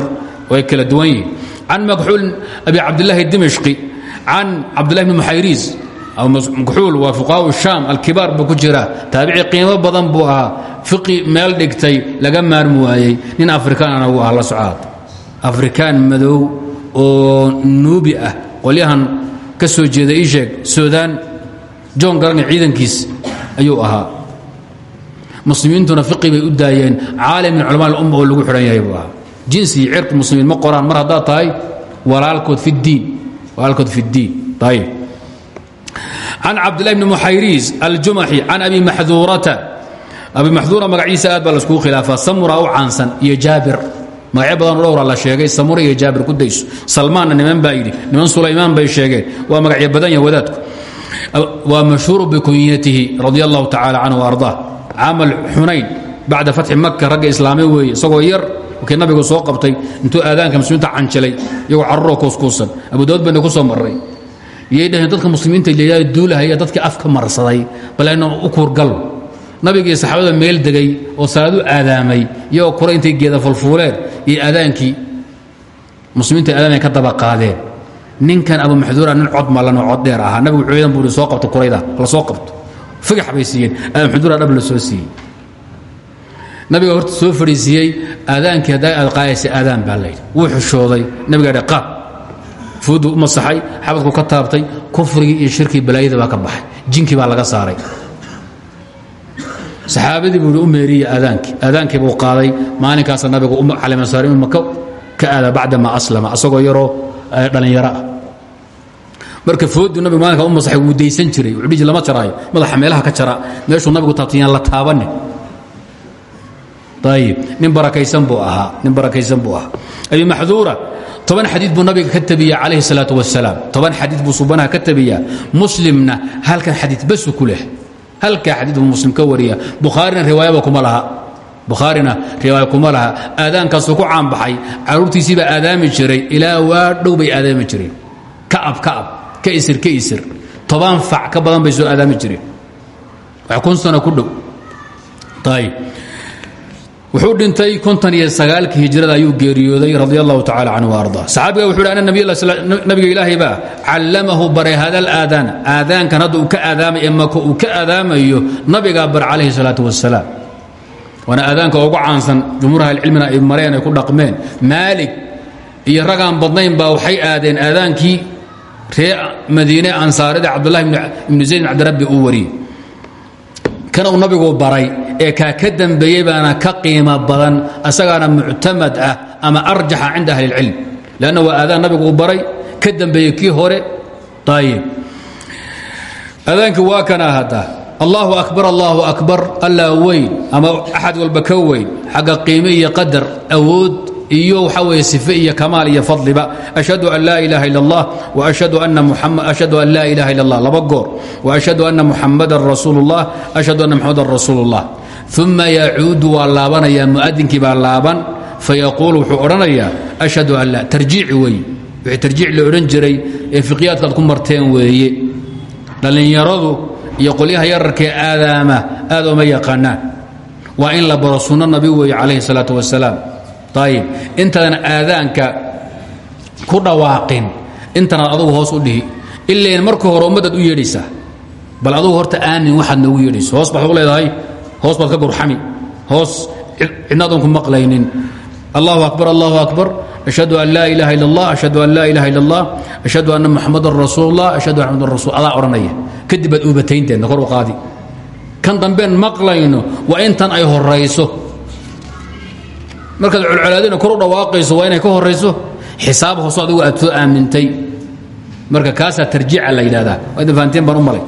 Way kala duwan yihiin can makxuul abi cabdillahi dimashqi can cabdillahi bni muxayriis makxuul waa fuqahaa shaam alkibaar buu ku jiraa taabici qiimo badan buu ahaa. Fiqi meel dhigtay laga maarmi waayey nin afrikaanana wuu aha la socaad afrikaan madow oo nuubi ah. Qolyahan ka soo jeeda ii sheeg suudaan john garani ciidankiis ayuu ahaa. Muslimiintuna fiqi bay u daayeen. Caalim min culamaa alumma oo lagu xidhan yahay buu ahaa. Jinsi iyo cirq muslimiin ma qoraan. Mar haddaad tahay walaalkood fi ddiin walaalkood fi ddiin. Ayib can cabdillahi bni muxayriis aljumaxi can abi maxduurata abi maxduura magaciisa aad baa laiskugu khilaafaa samura u caansan iyo jaabir magacyo badanoo dhowra la sheegay samura iyo jaabir ku dayso salmaanna niman baa yidhi niman sulaymaan bay sheegeen waa magacyo badan yaha wadaadku waa mashhuuru bikunyatihi radia allahu tacala canhu ardaa camal xunayn bacda fatxi maka ragga islaamay weeye isagoo yar kii nabigu soo qabtay intuu aadaanka muslimiinta canjilay iyagoo caruroo kuuskuusan abu daud bayna ku soo marray dhaheen dadka muslimiinta layidhahdo duulahaya dadkii afka marsaday bal aynu u kuurgallo nabigii saxaabada meel degay oo salaad u aadaamay iyagoo intay geeda fulfuuleen iyo aadaankii muslimiinta aadaamay ka daba qaadeen. Ninkan abu maxduura nin cod malan oo cod dheer ahaa nabigu ciidan buu soo qabto kurayda la soo qabto. Figax bay abu maxduura dhab la soo siiyey. Nabiga horta soo fadhiisiiyey aadaankii haddaa aad qaadaysa aadaan baa layidhi wuu xishooday nabiga qaad fuuddu u masaxay xabadku ka taabtay kufrigii iyo shirkii balaayada baa ka baxay. Jinkii baa laga saaray. Saxaabadii buu u meeriyey aadaankii. Aadaankii buu qaaday maalinkaasa nabigu u calimasaaray inuu maka ka aada bacdama aslama asagoo yaroo dhallinyaro ah. Marka fooddu nabigu maalinkaa u masaxay wuu daysan jiray wuxuu dhihi lama jaraayo madaxa meelaha ka jara meeshuu nabigu taabtayaan la taabanne. Ayib nin barakaysan buu ahaa nin barakaysan buu ahaa. Abi maxduura toban xadiid buu nabiga ka tabiya calayhi salaatu wasalaam toban xadiid buu subanaha ka tabiyaa. Muslimna halkan xadiid basu ku leh. Halkaa xadiid buu muslim ka wariya bukhaarina riwaayaba kuma laha. Bukhaarina riwaaya kuma laha. Aadaankaasuu ku caanbaxay. Carruurtiisii baa aadaami jiray. Ilaa waa dhow bay aadaami jireen. Ka'ab ka'ab ka isir ka isir. Toban fac ka badan bay soo aadaami jireen. Wax kun sano ku dhow. Ayib wuxuu dhintay konton iyo sagaalkii hijrada ayuu geeriyooday radi allahu tacala canhu arda. Saxaabiga wuxu hi ana nabiga ilaahay baa callamahu baray hada alaadaan aadaankan hadda uu ka aadaamay ee maka uu ka aadaamayo nabigaa bar calayhi salaatu wasalaam waana aadaanka ugu caansan jumhuur ahlicilmina ay mareen ay ku dhaqmeen. Maalig iyo ragaan badnayn baa waxay aadeen aadaankii ree madiine ansaarida cabdullahi ibnu zayd bin cabdirabbi uu wariyey kan uu nabigu baray ee kaa ka dambeeyey baana ka qiimo badan asagaana muctamad ah ama arjaxa cinda ahli اlcilm lanna waa aadaan nabigu uu baray ka dambeeyey kii hore. Ayib aadaankii waa kana hadda allahu akbar allahu akbar allaa weyn ama axad walba ka weyn xagga qadar awood iyo waxaa weeye sife iyo kamaal iyo fadliba. Ashhadu an laa ilaaha illa allah ashhadu an laa ilaha illa allah laba goor. Waashhadu anna muxamadan rasuulu llah ashhadu anna muxamadan rasuulu llah uma yacuudu waa laabanayaa mu'adinkii baa laaban. Fayaquulu wuxuu odhanayaa ashhadu an laa tarjiici weeye wixii tarjiic la odhan jiray ee fiqiyaadkaad ku marteen weeye. Dhallinyaradu iyo qolyaha yararkee aadaama aad oma yaqaanaan. In la baro sunno nabi weeye calayhi ayib intaadan aadaanka ku dhawaaqin. Intanaad adugu hoos u dhihi. Ilayn marka hore ummaddaad u yeedhaysaa bal adugu horta aamin waxaad noogu yeedhayso hoos baad leedahay. Hoos baad ka gurxami hoos cidnaadan ku maqlaynin. Allahu akbar allahu akbar. Ashhadu an laa ilaha illa allah ashhadu an laa ilaha illa allah ashhadu anna muxamadan rasuulullah ashhadu anna muxamadan rasul adaa odhanaya. Kadib baad uubataynteedna kor u qaadi. Kan dambeen maqlayno waa intan ay horayso markaad colcolaadina kor u dhawaaqayso waa inay ka horayso xisaab hooso adigu aad soo aamintay. Marka kaasaa tarjiica la yidhahdaa waa idin fahanteen baan malay.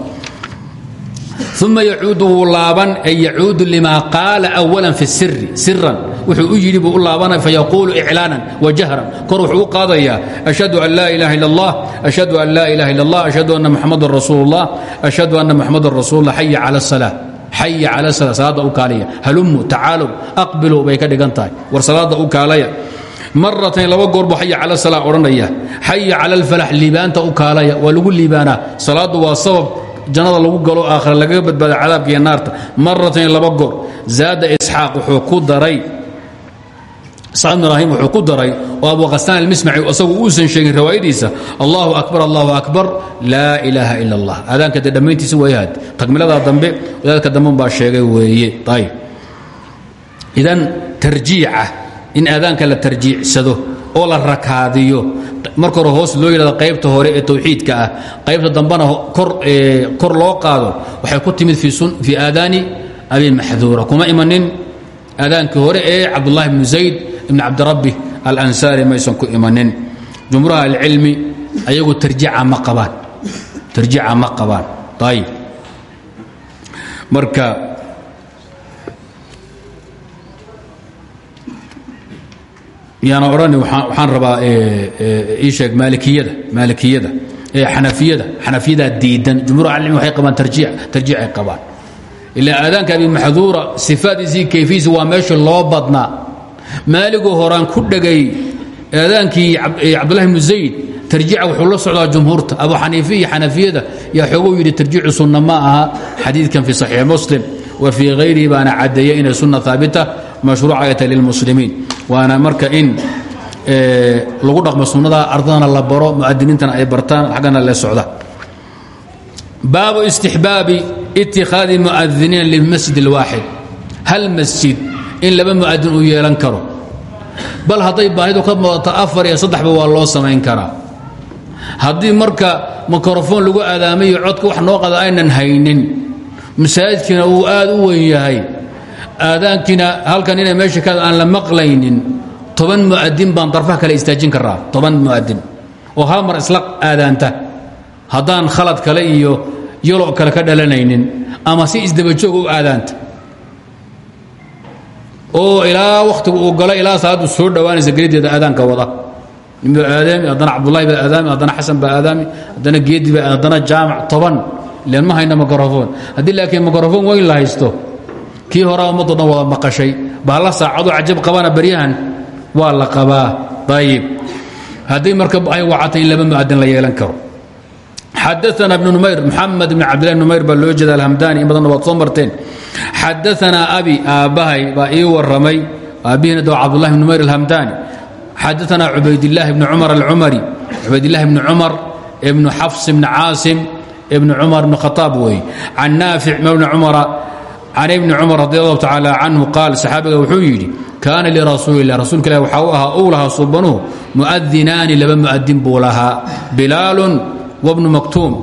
Uma yacuudu laaban ay yacuudu lima qaala awalan fi siri siran wuxuu u yidhi buu u laabanaya fayaquulu iclaanan wajahran kor wuxuu u ashhadu an laa ilaha illa allah ashhadu an laa ilaha illa allah ashhadu anna muxamadan rasuulu ashhadu anna muxamadan rasuulullah xaya cala xaya cala sala salaadda u kaalaya. Halummu tacaalow aqbiluu bay ka dhigan war salaadda u kaalaya. Maratayn laba goorbu xaya cala salaa odhanaya. Xaya cala alfalax liibaanta u kaalaya. Waa lagu liibaanaa. Salaaddu waa sabab jannada lagu galo aakhira lagaga badbaada cadaabka iyo naarta. Maratayn laba goor. Zaada isxaaq wuxuu ku daray ibn ibraahim wuxuu ku daray oo abu khasaan almismaci isagu uusan sheegin riwaayadiisa allahu akbar allahu akbar laa ilaaha ila allah. Aadaanka dee dhammayntiisa weeyahaad takmiladaa dambe wadaadka dambe baa sheegay weeye. Ayib idan tarjiica in aadaanka la tarjiicsado oo la rakaadiyo marka hore hoos loo yidhahdo qaybta hore ee tawxiidka ah. Qaybta dambena kor loo qaado waxay ku timid fii aadaani abi maxduura. Kuma imanin aadaankii hore ee cabdullahi bnu zayd ibn cabdirabbi alansaari maysan ku imanin. Jumhuuraha alcilmi ayagu tarjiica ma qabaan. Tarjiica ma qabaan. Ayib marka yaana odhani waxaan rabaa ii sheeg maalikiyada maalikiyada xanafiyada xanafiyadaa diidan. Jumhuur ahlicilmi waxay qabaan tarjiic tarjiicay qabaan. Ilaa aadaanka abi maxduura sifaadiisii kayfiyiisi waa meesha loo badnaa maaligoo horaan ku dhegay aadaankii cabdullahi bnu zayd wuxuu la socdaa jumhuurta abu xaniife iyo xanafiyada yaa xoogou yidhi tarjiicu sunna ma aha xadiidkan fi saxiix muslim wa fii hayrihi baana caddeeya inay sunna haabita mashruucayata lilmuslimiin waana marka in lagu dhaqmo sunnada ardadana la baro muadiniintana ay bartaan xaggana le socda. Baabu istixbaabi itikhaadi muadiniina limasjid اlwaaxid hal masjid in laba muadin uu yeelan karo. Bal hadday baahidu ka mudato afar iyo saddexba waa loo samayn karaa. Haddii marka mikrofon lagu aadaamayo codka wax noo qada aynan haynin masaajidkiina uu aad u weyn yahay. Aadaankiina halkan inay meesha ka aan la maqlaynin toban mu'adin baan darfaha kale istaajin karaa toban mu'adin oo hal mar isla aadaanta. Haddaan khalad kale iyo yalo kale ka dhalanaynin ama si isdabajoog u aadaanta oo ilaa wakhtigu uu galo ilaa salaaddu soo dhowaanaysa gelideeda aadaanka wada. Nin baa aadaami haddana cabdullahi baa aadaami haddana xasan baa aadaami geedi baa haddana jaamac toban. Ileen ma hayna mikrofon haddii laakiin mikrofon weyn la haysto kii horaa ummaddo dhan wada maqashay. Bahalla saacadu cajab qabana baryahan? Waa la qabaa. Ayib haddii marka ay wacata laba mu'adin la yeelan karo xadaana bnu numayr muxamed bn cabdillahi numayr baa loo jeeda alhamdani in badanna waad soo marteen xadaanaa abi aabbahay baa ii warramay aabbihiina doo cabdullahi bn numayr alhamdani xadaanaa cubaydillaahi bni cumar alcumari cubaydillahi bni cumar ibnu xafs bni caasim ibni cumar bni khataab weeye can naafic mabni cumara can ibni cumar radi allahu tacaala canhu qaal saxaabiga wuxuu yidhi kaana lirasuulilah rasuulka ilah waxaa u ahaa uu lahaa subanuhu mu'adinaani laba mu'adin buu lahaa bilaalun wabnu maktuum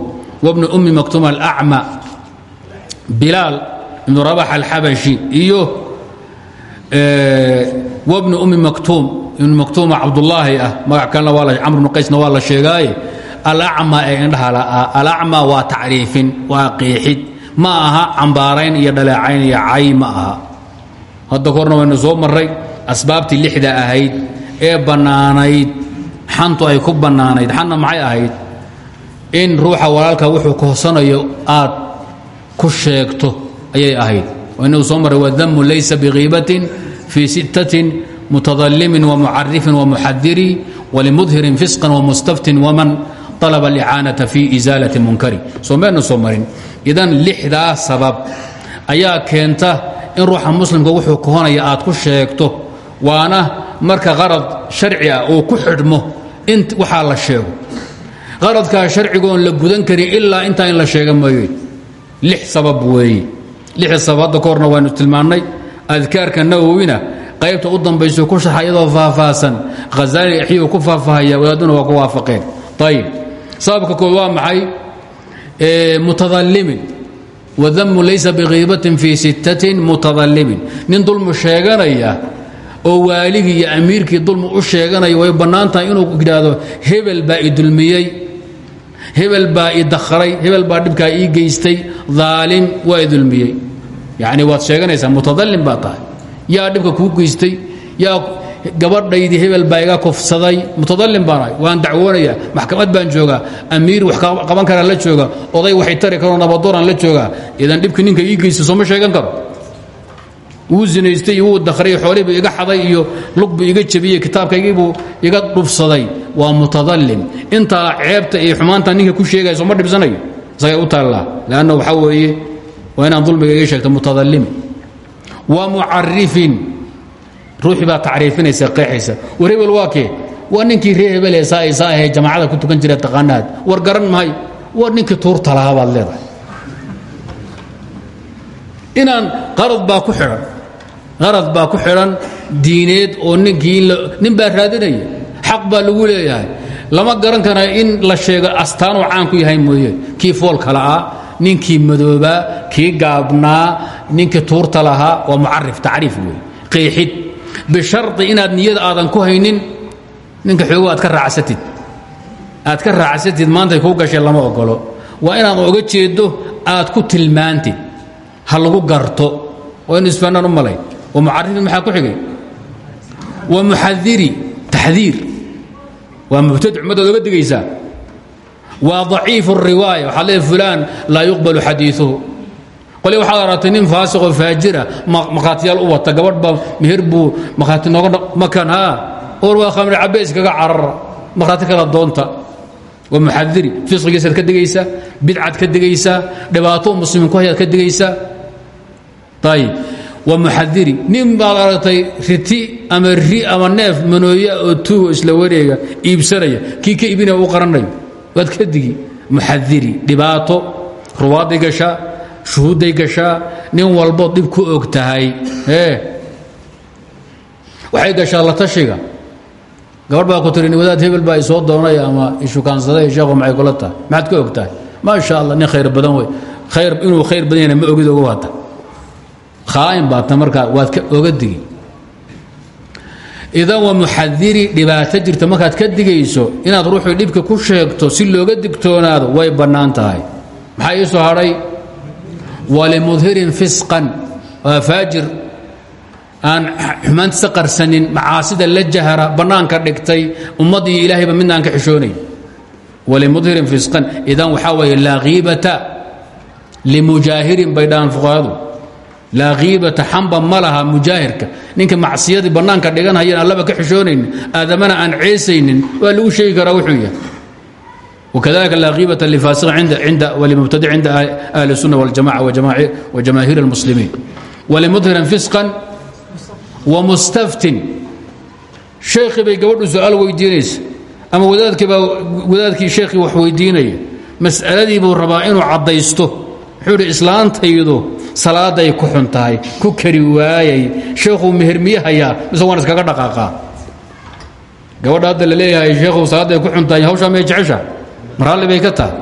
wabnu ummi maktuum alacma bilaal ibnu rabax alxabashi iyo wabni ummi maktuum ibnu maktuuma cabdullaahi ah magac kalena waa camr bnu qaysna waa la sheegaaye alacmaa ee indhaha la'aa alacmaa waa tacriifin waa qiixid ma aha cambaarayn iyo dhaleecayn iyo cay ma aha hadda korna waynu soo marray asbaabtii lixda ahayd ee bannaanayd xantu ay ku bannaanayd xanna maxay ahayd in ruuxa walaalka wuxuu kohsanayo aad ku sheegto ayay ahayd. Inagu soo marray wadamu laysa bikiibatin fii sittatin mutadalimin wamucarifin wamuxadiri walimudhirin fisqan wamustaftin waman alaba alicaanata fi isaalati munkari soo maynu soo marin. Idan lixdaa sabab ayaa keenta in ruuxa muslimka wuxuu kohonaya aad ku sheegto waana marka qarad sharci ah uu ku xidhmo. In waxaa la sheego qaradkaa sharcigoon la gudan karin ilaa intaa in la sheega mooye. Lix sabab weeye lixda sabab hadda ka horna waynu tilmaannay. Adkaarka nawowina qaybta u dambayso ku sharxa iyadoo faahfaahsan. Khazaali axyuu ku faahfaahaya wadaaduna waa ku waafaqeen. Ayib sababka kood waa maxay? Mutadallimin. Wadamu laysa bikiibatin fii sittatin mutadallimin. Nin dulmu sheeganaya oo waaligii iyo amiirkii dulmu u sheeganaya way bannaan tahay inuu yidhaahdo hebel baa i dulmiyey hebel baa i dakharay hebel baa dhibkaa ii geystay daalim waa i dulmiyey. Yacni waad sheeganaysaa mutadallim baa tahay. Yaa dhibka kuu geystay yaa gabadhaydii hebel baa iga kufsaday mutadallim baan ahay. Waan dacwoonayaa maxkamad baan joogaa amiir wax qaban karaa la jooga oday waxay tari karoo nabadooraan la joogaa. Idan dhibkii ninka ii geystay sooma sheegan karo. Wuu zinaystay iyo wuu xoolihiibuu iga xaday iyo lugbuu iga jebiyey kitaabkaygiibuu iga dhubsaday waa mutadallim intaa ceebta iyo xumaanta ninka ku sheegaya sooma dhibsanayo? Isagay u taallaa leanna waxaa weeye waa inaan dulmiga iga sheegto mutadallim. Wa mucarifin ruuxii baa tacriifinaysa qeexaysa. War hebel waa kee? Waa ninkii ree hebel ee saa saa ahee jamaacada ku tukan jira taqaanaad. War garan mahay? Waa ninkii tuurta lahaa baad leedahay. Inaan qarad baa ku xidhan qarad baa ku xidhan diineed oo ninkii nin baa raadinaya xaq baa lagu leeyahay lama garan kara in la sheego astaanuu caan ku yahay mooye. Kii foolka la'aa ninkii madoobaa kii gaabnaa ninkii tuurta lahaa waa mucarif tacriif wey qeexid. Bishari inaad niyada aadan ku haynin ninka xoogo aad ka raacsatid aad ka raacsatid maantay kuu gashay lama ogolo waa inaad oga jeedo aad ku tilmaantid. Ha lagu garto. Waa inu isfaanaan u malayn wa mucarifin maxaa ku xigay? Wa muxadiri taxdiir waa mubtadic ummaddaad oga digaysaa waa daciif الriwaaya waxaad leedahay fulaan laa yuqbalu xadiiثuhu qole waxaad aragtay nin faasiqoo faajira makhaatiyaal u wata gabadh baa meher buu makhaati nooga makan haa or waa khamri cabeys kaga carara makhaati kala doonta waa muxadiri fisqigiisaad ka digaysaa bidcaad ka digaysaa dhibaato muslimiin ku hayaad ka digaysaa ayib waa muxadiri nin baad aragtay riti ama ri ama neef manooya oo tuugo isla wareega iibsanaya. Kii ka iibinaya u qaranayo waad ka digi. Muxadiri dhibaato. Ruwaaday gashaa shuhuudday gashaa nin walbood dhib ku og tahay. Ee waxay gashaa la tashiga gabadh baa ku tiri wadaad hebel baa isoo doonay ama ishukaansaday sheekhu maxay kula tahay? Maxaad ka og tahay. Maa sha allah nin khayr badan wey khayr inuu khayr badan yana ma ogid oga wata khaa'in baata markaa waad ka oga digi idan waa muxadiri dhibaato jirta markaad ka digayso inaad ruuxuu dhibka ku sheegto si looga digtoonaado way bannaan tahay. Maxaa ii soo hadhay walimudhirin fisqan waa faajir. Aan xumaantiisa qarsanin macaasida la jahra bannaanka dhigtay ummaddii ilaahayba midnaan ka xishoonayn walimudhirin fisqan idan waxaa weeye laa khiibata limujaahirin bay dhahaan laa khiibata xamba ma laha mujaahirka ninka macsiyadii bannaanka dhiganhayan allaba ka xishoonaynin aadamana aan ceesaynin waa lagu sheegi karaa wuxuu yahay وكذلك لا غيبة لفاسق عند عند ولمبتدع عند أهل السنة والجماعة وجماهير, وجماهير المسلمين ولمظهر فسقا ومستفت شيخ بي قبل سؤال ويدينيس أما وذلك وذلك شيخي وح ويديني مسألة بو ربائن salaaday ku xun tahay ku kari waayay. Sheekhuu mehermiyahayaa mise waan iskaga dhaqaaqaa gabadha hadda la leeyahay sheekhu salaaday ku xun tahay hawshaa may jecesha? Maraalli bay ka tahay.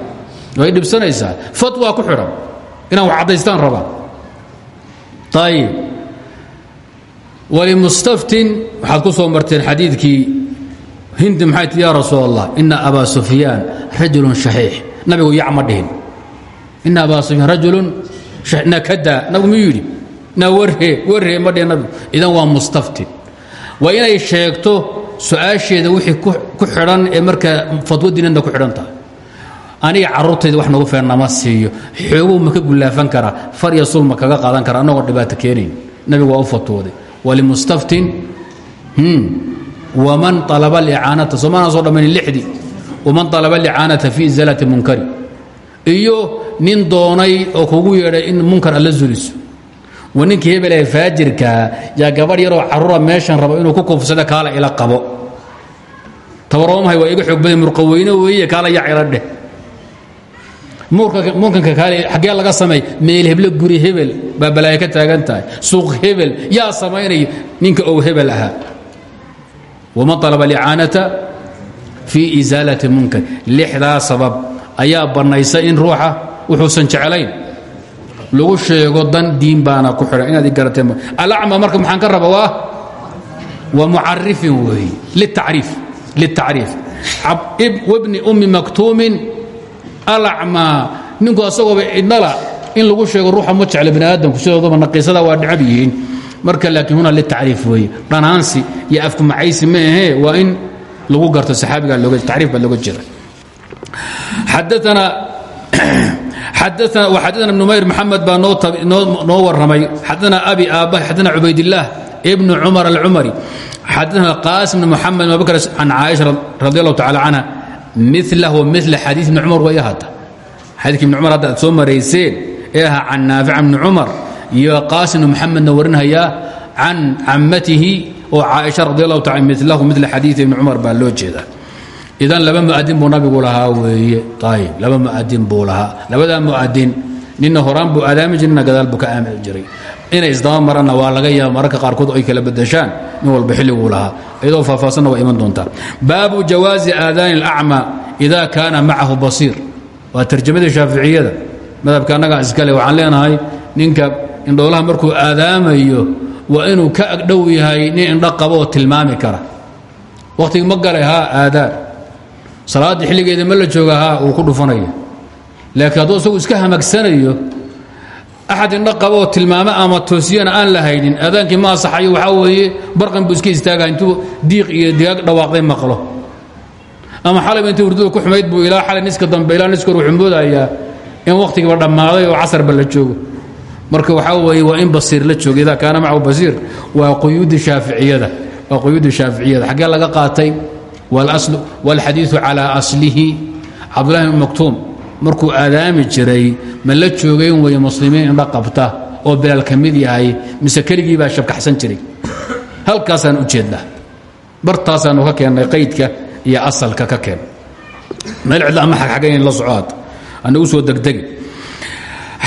Way dhibsanaysaa. Fatwaa ku xidhan inaan wax caddaystaan rabaa ayib walimustaftin waxaad ku soo marteen xadiidkii hindi maxay tii yaa rasuul allah ina abaa sufyaan rajulun shaxiix. Nabigu yacma dhihin. Ina abaa sufyaan rajulun nakadaa nabigu miyuu yidhi na warhe warhe ma dhihin nabigu idan waa mustaftin waa inay sheegto su'aasheeda wixii ku xidhan ee markaa fadwo diinadna ku xidhan tahay aniga carruurtayda wax nagu feer nama siiyo. Xooguu ma ka gullaafan karaa. Far iyo sulma kaga qaadan kara annagoo dhibaato keenayn. Nabigu waa u fatwooday. Walimustaftin waman alaba alicaanata somaanaan soo dhammaynin lixdii waman alaba alicaanata fi izaalati munkari. Iyo nin doonay oo kugu yeedhay in munkar alla zuliso. Wa ninkii hebel ee faajirkaa yaa gabadh yaroo carruura meeshan rabo inuu ku kufsada kaala ila qabo. Tabaroomahay waa iga xoog murqaweyne weeye kaala yac ila dheh. Munkanka kaale xaggee laga samay meel heblo guri hebel baa balaayo ka taagan suuq hebel yaa samaynaya ninka ow hebel ahaa. Waman alaba alicaanata fii isaalati munkar. Lixdaa sabab ayaa bannaysa in ruuxa wuxuusan jeclayn. Lagu sheego dan diin baana ku xidhan. Inaad i garateen alacma marka maxaan ka raba waa waa mucarifin weeye liltacriif wabni ummi maktuumin alacmaa ninku asagooba idnala. In lagu sheego ruuxa ma jecla bani aadamku sidoodaba naqiisada waa dhacab yihiin. Marka laakiin huna litacriif weeye dhanaansi iyo afkumacaysi ma ahee waa in lagu garto saxaabiga tacriif baa looga jira. Xadaana xadaana وxadana ibn mayr maxamed baa noo waramay xadana abi aabah xadana cubaydillaah ibn cumar alcumari xadana qaasim bn moxamed abubakr can caaisha radi allahu tacala canha milah wamil xadii ibni cumar way ahata xadiidka ibni cumar hadda aad soo marayseen ee ahaa can naafic bni cumar iyo qaasim bn moxamedna warinhayaa can cammatihi oo caaisha radi allahu taala milahu mila xadiii ibni cumar baa loo jeedaa idan laba muadin buu nabigu lahaa weeye. Ayib laba muadin buu lahaa. Labadaa muadin nina horaan buu aadaami jir nina gadaal buu ka aamini jiray. Inay isdaba maranna waa laga yaaba mararka qaarkood ay kala badashaan nin walba xilliguu lahaa. Iyadoo faahfaahsanna waa iman doontaa. Baabu jawaazi aadaani اlacma ida kaana macahu basiir. Waa tarjamadii shaaficiyada. Madhabka annagaa iskale waxaan leenahay ninka indhoolaha markuu aadaamayo waa inuu ka agdhow yahay nin indho qabo oo tilmaami kara. Wakhtigii ma galay haa aadaan salaaddii xilligeeda ma la jooga haa uu ku dhufanaya laakiin hadduu isagu iska hamagsanayo axad indho qabo oo tilmaamo ama toosiyana aan la haynin aadaankii ma asaxayo waxaa weeye barqan buu iska istaagaa intuu diiq iyo digaag dhawaaqday maqlo. Ama xalab intii hurdada ku xumayd buu ilaa xalay niska dambe ilaa niskor wuxuu in wakhtigiiba dhammaaday oo casarba la joogo. Marka waxaa weeye waa in basiir la joogo kaana macahu basiir waa quyuudi shaaficiyada waa quyuudi shaaficiyada. Xaggee laga qaatay wاlxadiiثu calى aslihi cabdullahi bn maktuum markuu aadaami jiray ma la joogayn weeye muslimiin indha qabta oo bilaal ka mid yahay mise keligii baa shabkaxsan jiray halkaasaan u jeednaa bartaasaanu ka keennay qaydka iyo asalka ka keen meel cidla ama xagxagayn la socoad anagu soo degdegi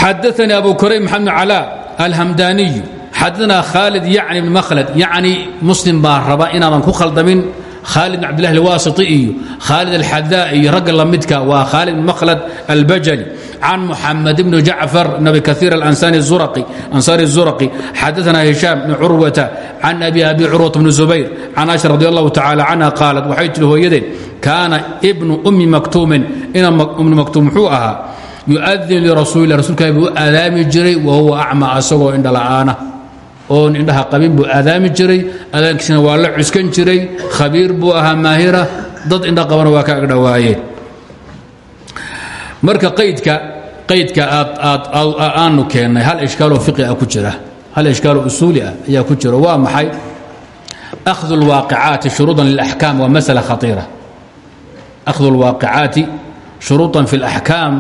xadaanii abu kurayb maxamed bn calaa alhamdaaniyu xadaana khaalid yacni bn makhlad yacni muslim baa raba inaadan ku khaldamin khaalid bn cabdillahi alwaasiti iyo khaalid alxadaa iyo ragga la midka waa khaalid bn makhlad albajali. Can muxamed bni jacfar bn abi kaiir ansaari الzuraqi xadaana hishaam bni curwata can abi abi curwata bni zubayr can aisha radi allahu tacala canha qaalat waxay tiri hooyadeen kaana ibnu ummi maktuumin. Ina ummi maktuum muxuu ahaa yuadin lirasuulilah rasuulkaah buu u aadaami jiray wa huwa acma asagoo indhala'aana oon indhaha qabin buu aadaami jiray adaankiisna waa la cuskan jiray khabiir buu ahaa maahira dad indha qabana waa ka agdhowaayeen marka qaydka qaydka aad aanu keennay hal ishkaaloo fiqi ah ku jira hal ishkaaloo usuuli ah ayaa ku jira waa maxay akhdu اlwaaqicaati shuruudan lilaxkaam waa masala khaiira akhdu اlwaaqicaati shuruuطan fi اlaxkaam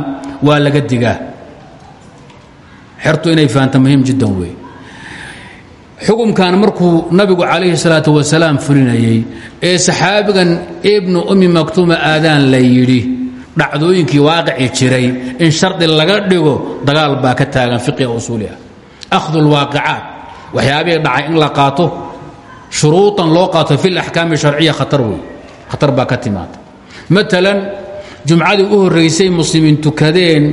waa laga digaa xertu inay fahamta muhiim jiddan wey xukumkan markuu nabigu calayhi salaatu wasalaam fulinayey ee saxaabigan ibnu ummi maktuuma aadaan la yidhi dhacdooyinkii waaqici jiray in shardi laga dhigo dagaal baa ka taagan fiqiga usuuliha akhdu lwaaqicaat waxyaabihii dhacay in la qaato shuruuطan loo qaato fi laxkaami sharciya khatar wey khatar baa ka timaada maalan jumcadii u horraysay muslimiin tukadeen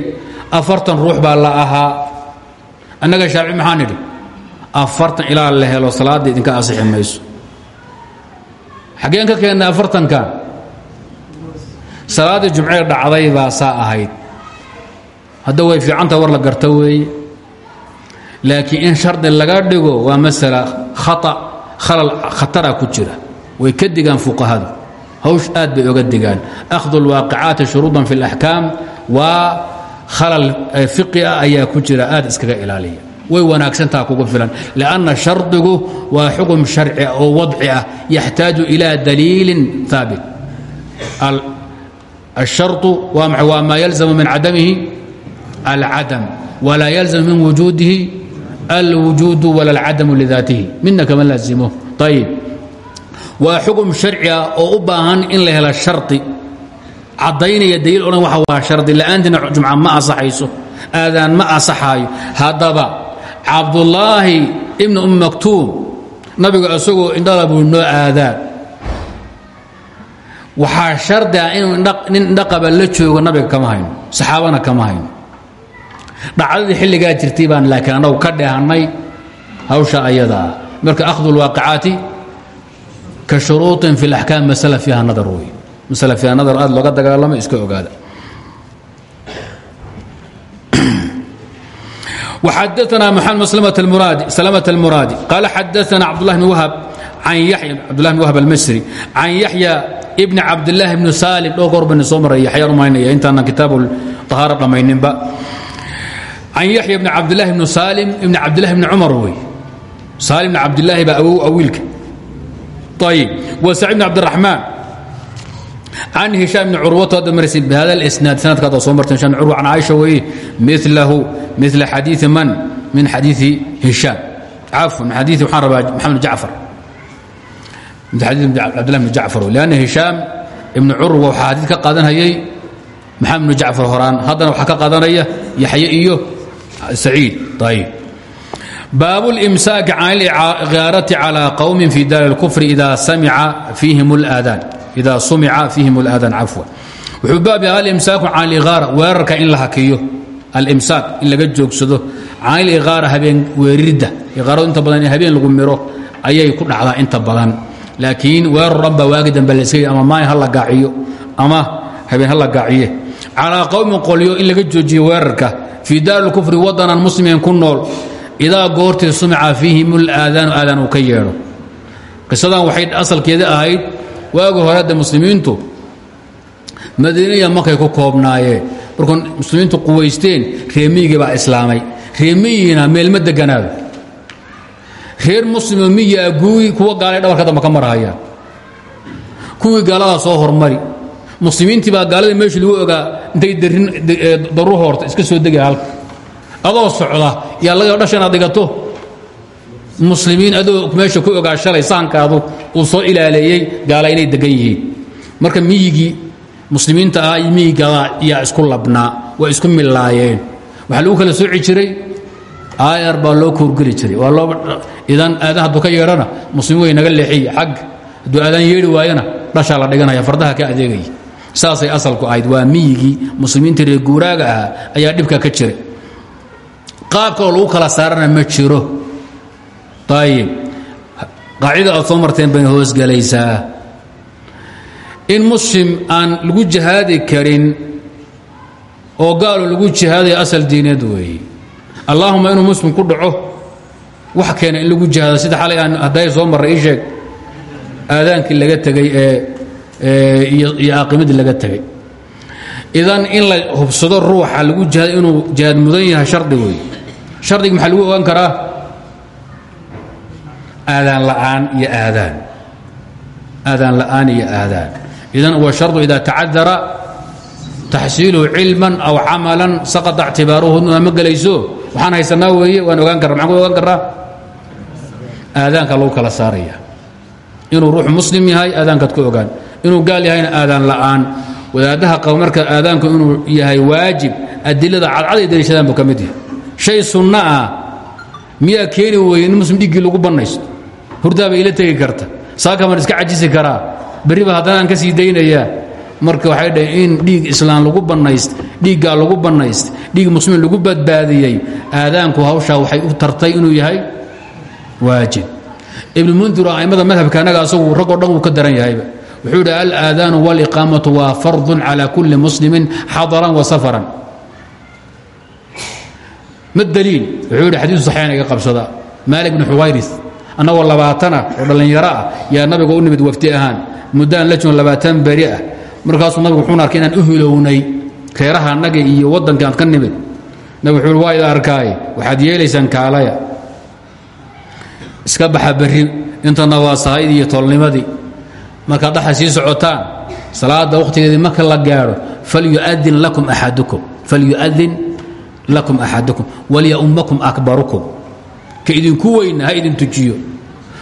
afartan ruux baa la ahaa. Annaga shaafici maxaa nidhi afartan ilaa la helo salaadda idinka asixi mayso. Xaggeen ka keennay afartankan salaaddii jumcee dhacday baa saa ahayd. Hadda way fiicanta war la garta weeye. Laakiin in shardi laga dhigo waa masala khata khalal khatara ku jira. Way ka digaan fuqahadu. Hawsh aad bay oga digaan. Akhdu اlwaaqicaati shuruudan fi اlaxkaam waa khalal fiqi ah ayaa ku jira. Aad iskaga ilaaliya way wanaagsantaha kugu filan. lanna shardigu waa xukm sharci oo wadci ah yaxtaaju ilaa daliilin aabit asharu waa maa yalzamu min cadamihi alcadam walaa yalzamu min wujuudihi alwujuudu wala alcadamu lidaatihi midna kama laazimo ayib waa xukm sharci ah oo u baahan in la helo shari caddaynaya daliil odhan waa waa shardi la'aantiina jumca ma asaxayso aadaan ma asaxaayo haddaba cabdulaahi ibni ummi maktuum. Nabigu isagoo indhala buu noo aadaan waxaa shardi ah inuu nin indhaqaba la joogo nabiga kama hayno saxaabana kama hayno dhacdadii xilligaa jirtay baan laakiin annagu ka dheehannay hawsha ayadaa marka akhdu lwaaqicaati ka shuruuطin fi اlaxkaam masala fiiha nadar wey masala fiiha nadar aad looga dagaalamo iska ogaada وxadثna محamed سلمة المراadي قال xadثna cبدالله بن وهب cبدالله بن وهب المsري عن يحيى بن cabدالله بن sالم dho goor ban soo maray yaحya rumaynaya intaanan kitaab طahaarة dhammayninba عن يحيى بن cabدالله بن sالم بن cabدالله بن cمر wey sالم بن cabداللahi baa awow awiilka طيب وسعيد بن cabدالرحمن عن هiشام بن curwة hadda maraysa بhada الإسناad sanadka hadda soo martay هiشام بن curوة عن cائشha weeye miثlahu مثل xadيiثi man min xadiiثi هiشام cafوا min xadiiثi waxaan rabaa محamed jacفar min xadiiث cabdالله بن jacفar لأnna هiشام ibn curwa waxaa xadiid ka qaadanayay maxamed بن jacفar horaan haddana waxaa ka qaadanaya yaxye iyo saciid ayb bab اlإmsaak can اlإgaaraةi calى qowmi fi daar الكfr إida samica fiihim الآadaan ida sumica fiihim اlآadaan cafwa wuxuu baab yahay alimsaaku can اligaara weerarka in la hakiyo alimsaak in laga joogsado can iligaara habeen weeriridda igaaradu inta badan in habeen lagu miro ayay ku dhacdaa inta badan laakiin weerar dhan baa waagi dambe layska ama maalin ha la gaaciyo ama habeen ha la gaaciye calaa qowmin qolyo in laga joojiyo weerarka fii daar اlkufri wadanan muslimin ku nool idaa goortii sumica fiihim اlaadaanu aadaan uu ka yeedho qisadan waxay asalkeeda ahayd waagi hore hadda muslimiintu madiinaya markay ku koobnaayeen markuu muslimiintu quwaysteen reemiyigii baa islaamay. Reemiyigina meelma deganaado. Reer muslimo miyaa guuyi kuwa gaalay dhabarka damba ka marhayaan kuwii gaaladaa soo hormari. Muslimiintii baa gaalada meeshii lagu ogaa intay daru hoorta iska soo degaya halka. Adoo socda yaa laga dhasha inaad dhigato muslimiin adoo meesha ku ogaa shalay sahankaadu uu soo ilaaleeyey gaala inay degan yihiin. Marka miyigii muslimiinta ahaa iyo miyigada yaa isku labnaa way isku millaayeen. Waxaa lagu kala sooci jiray aayar baa loo koorgeli jiray. Waa loo idan aadan hadduu ka yeedhana muslimiin way naga leexiye xag. Hadduu aadaan yeedhi waayana la dhiganaya fardaha ka adeegaya saasay asalku ahayd. Waa miyigii muslimiinta reer guuraaga ahaa ayaa dhibka ka jiray. Qaab kaloo lagu kala saarana ma jiro ayib qaacida aad soo marteen bay hoosgelaysaa in muslim aan lagu jihaadi karin oo gaalo lagu jihaadaya asal diineed weeye allaahuma inuu muslim ku dhaco wax keena in lagu jihaado sida xalay aan hadday soo marray ii sheeg aadaankii laga tegey ee iyo aaqimadii laga tegey idan in la hubsado ruuxa lagu jihaado inuu jihaad mudan yahay shardi weeye shardiga maxaa lagu ogaan karaa aadaan la'aan iyo aadaan aadaan la'aan iyo aadaan idan huwa shardu ida tacadara taxsiiluhu cilman aw camalan saqata ictibaaruhu ma gelayso waxaan haysanaa weeye waan ogaan karra maxaan ku ogaan karraa aadaanka lagu kala saaraya inuu ruux muslim yahay aadaankaad ku ogaan inuu gaal yahayna aadaan la'aan wadaadaha qaba marka aadaanku inuu yahay waajib adilada cadcad ay daliishadaan buu ka mid yahay shay sunno ah miyaa keeni weye in muslim dhiiggii lagu bannaysto hurdaa bay ila tegi karta. Saakamaan iska cajisi karaa. Berriba haddana aan ka sii daynayaa marka waxay dhaheen in dhiig islaan lagu bannayst dhiiggaa lagu bannayst dhiig muslimiin lagu badbaadiyey aadaanku hawshaa waxay u tartay inuu yahay waajib. Ibn mundir oo aimada madhabka anaga asagu ragoo dhan wuu ka daran yahayba wuxuu yidhi alaadaanu waliqaamatu waa fardun cala kulli muslimin xadaran wa safaran. Ma daliil? Wuxuu yidhi xadiisu saxiixan iga qabsada maalik bn xuwayris annagoo labaatana oo dhallinyaro ah yaa nabiga u nimid wafti ahaan. Muddaan la joon labaatan beri ah. Markaasuu nabigu wuxuuna arkay inaan u hilownay reeraha annaga iyo waddanka aan ka nimid. Nabig wuxuu waa ida waxaad yeelaysaan kaalaya. Iska baxa berri intana waa sahaydii iyo tolnimadii markaad dhaxa sii socotaan salaada wakhtigeedii marka la gaadho falyuadin lakum axadukum falyuadin lakum axadukum walyaumakum akbarukum ka idinku weyna ha idin tujiyo.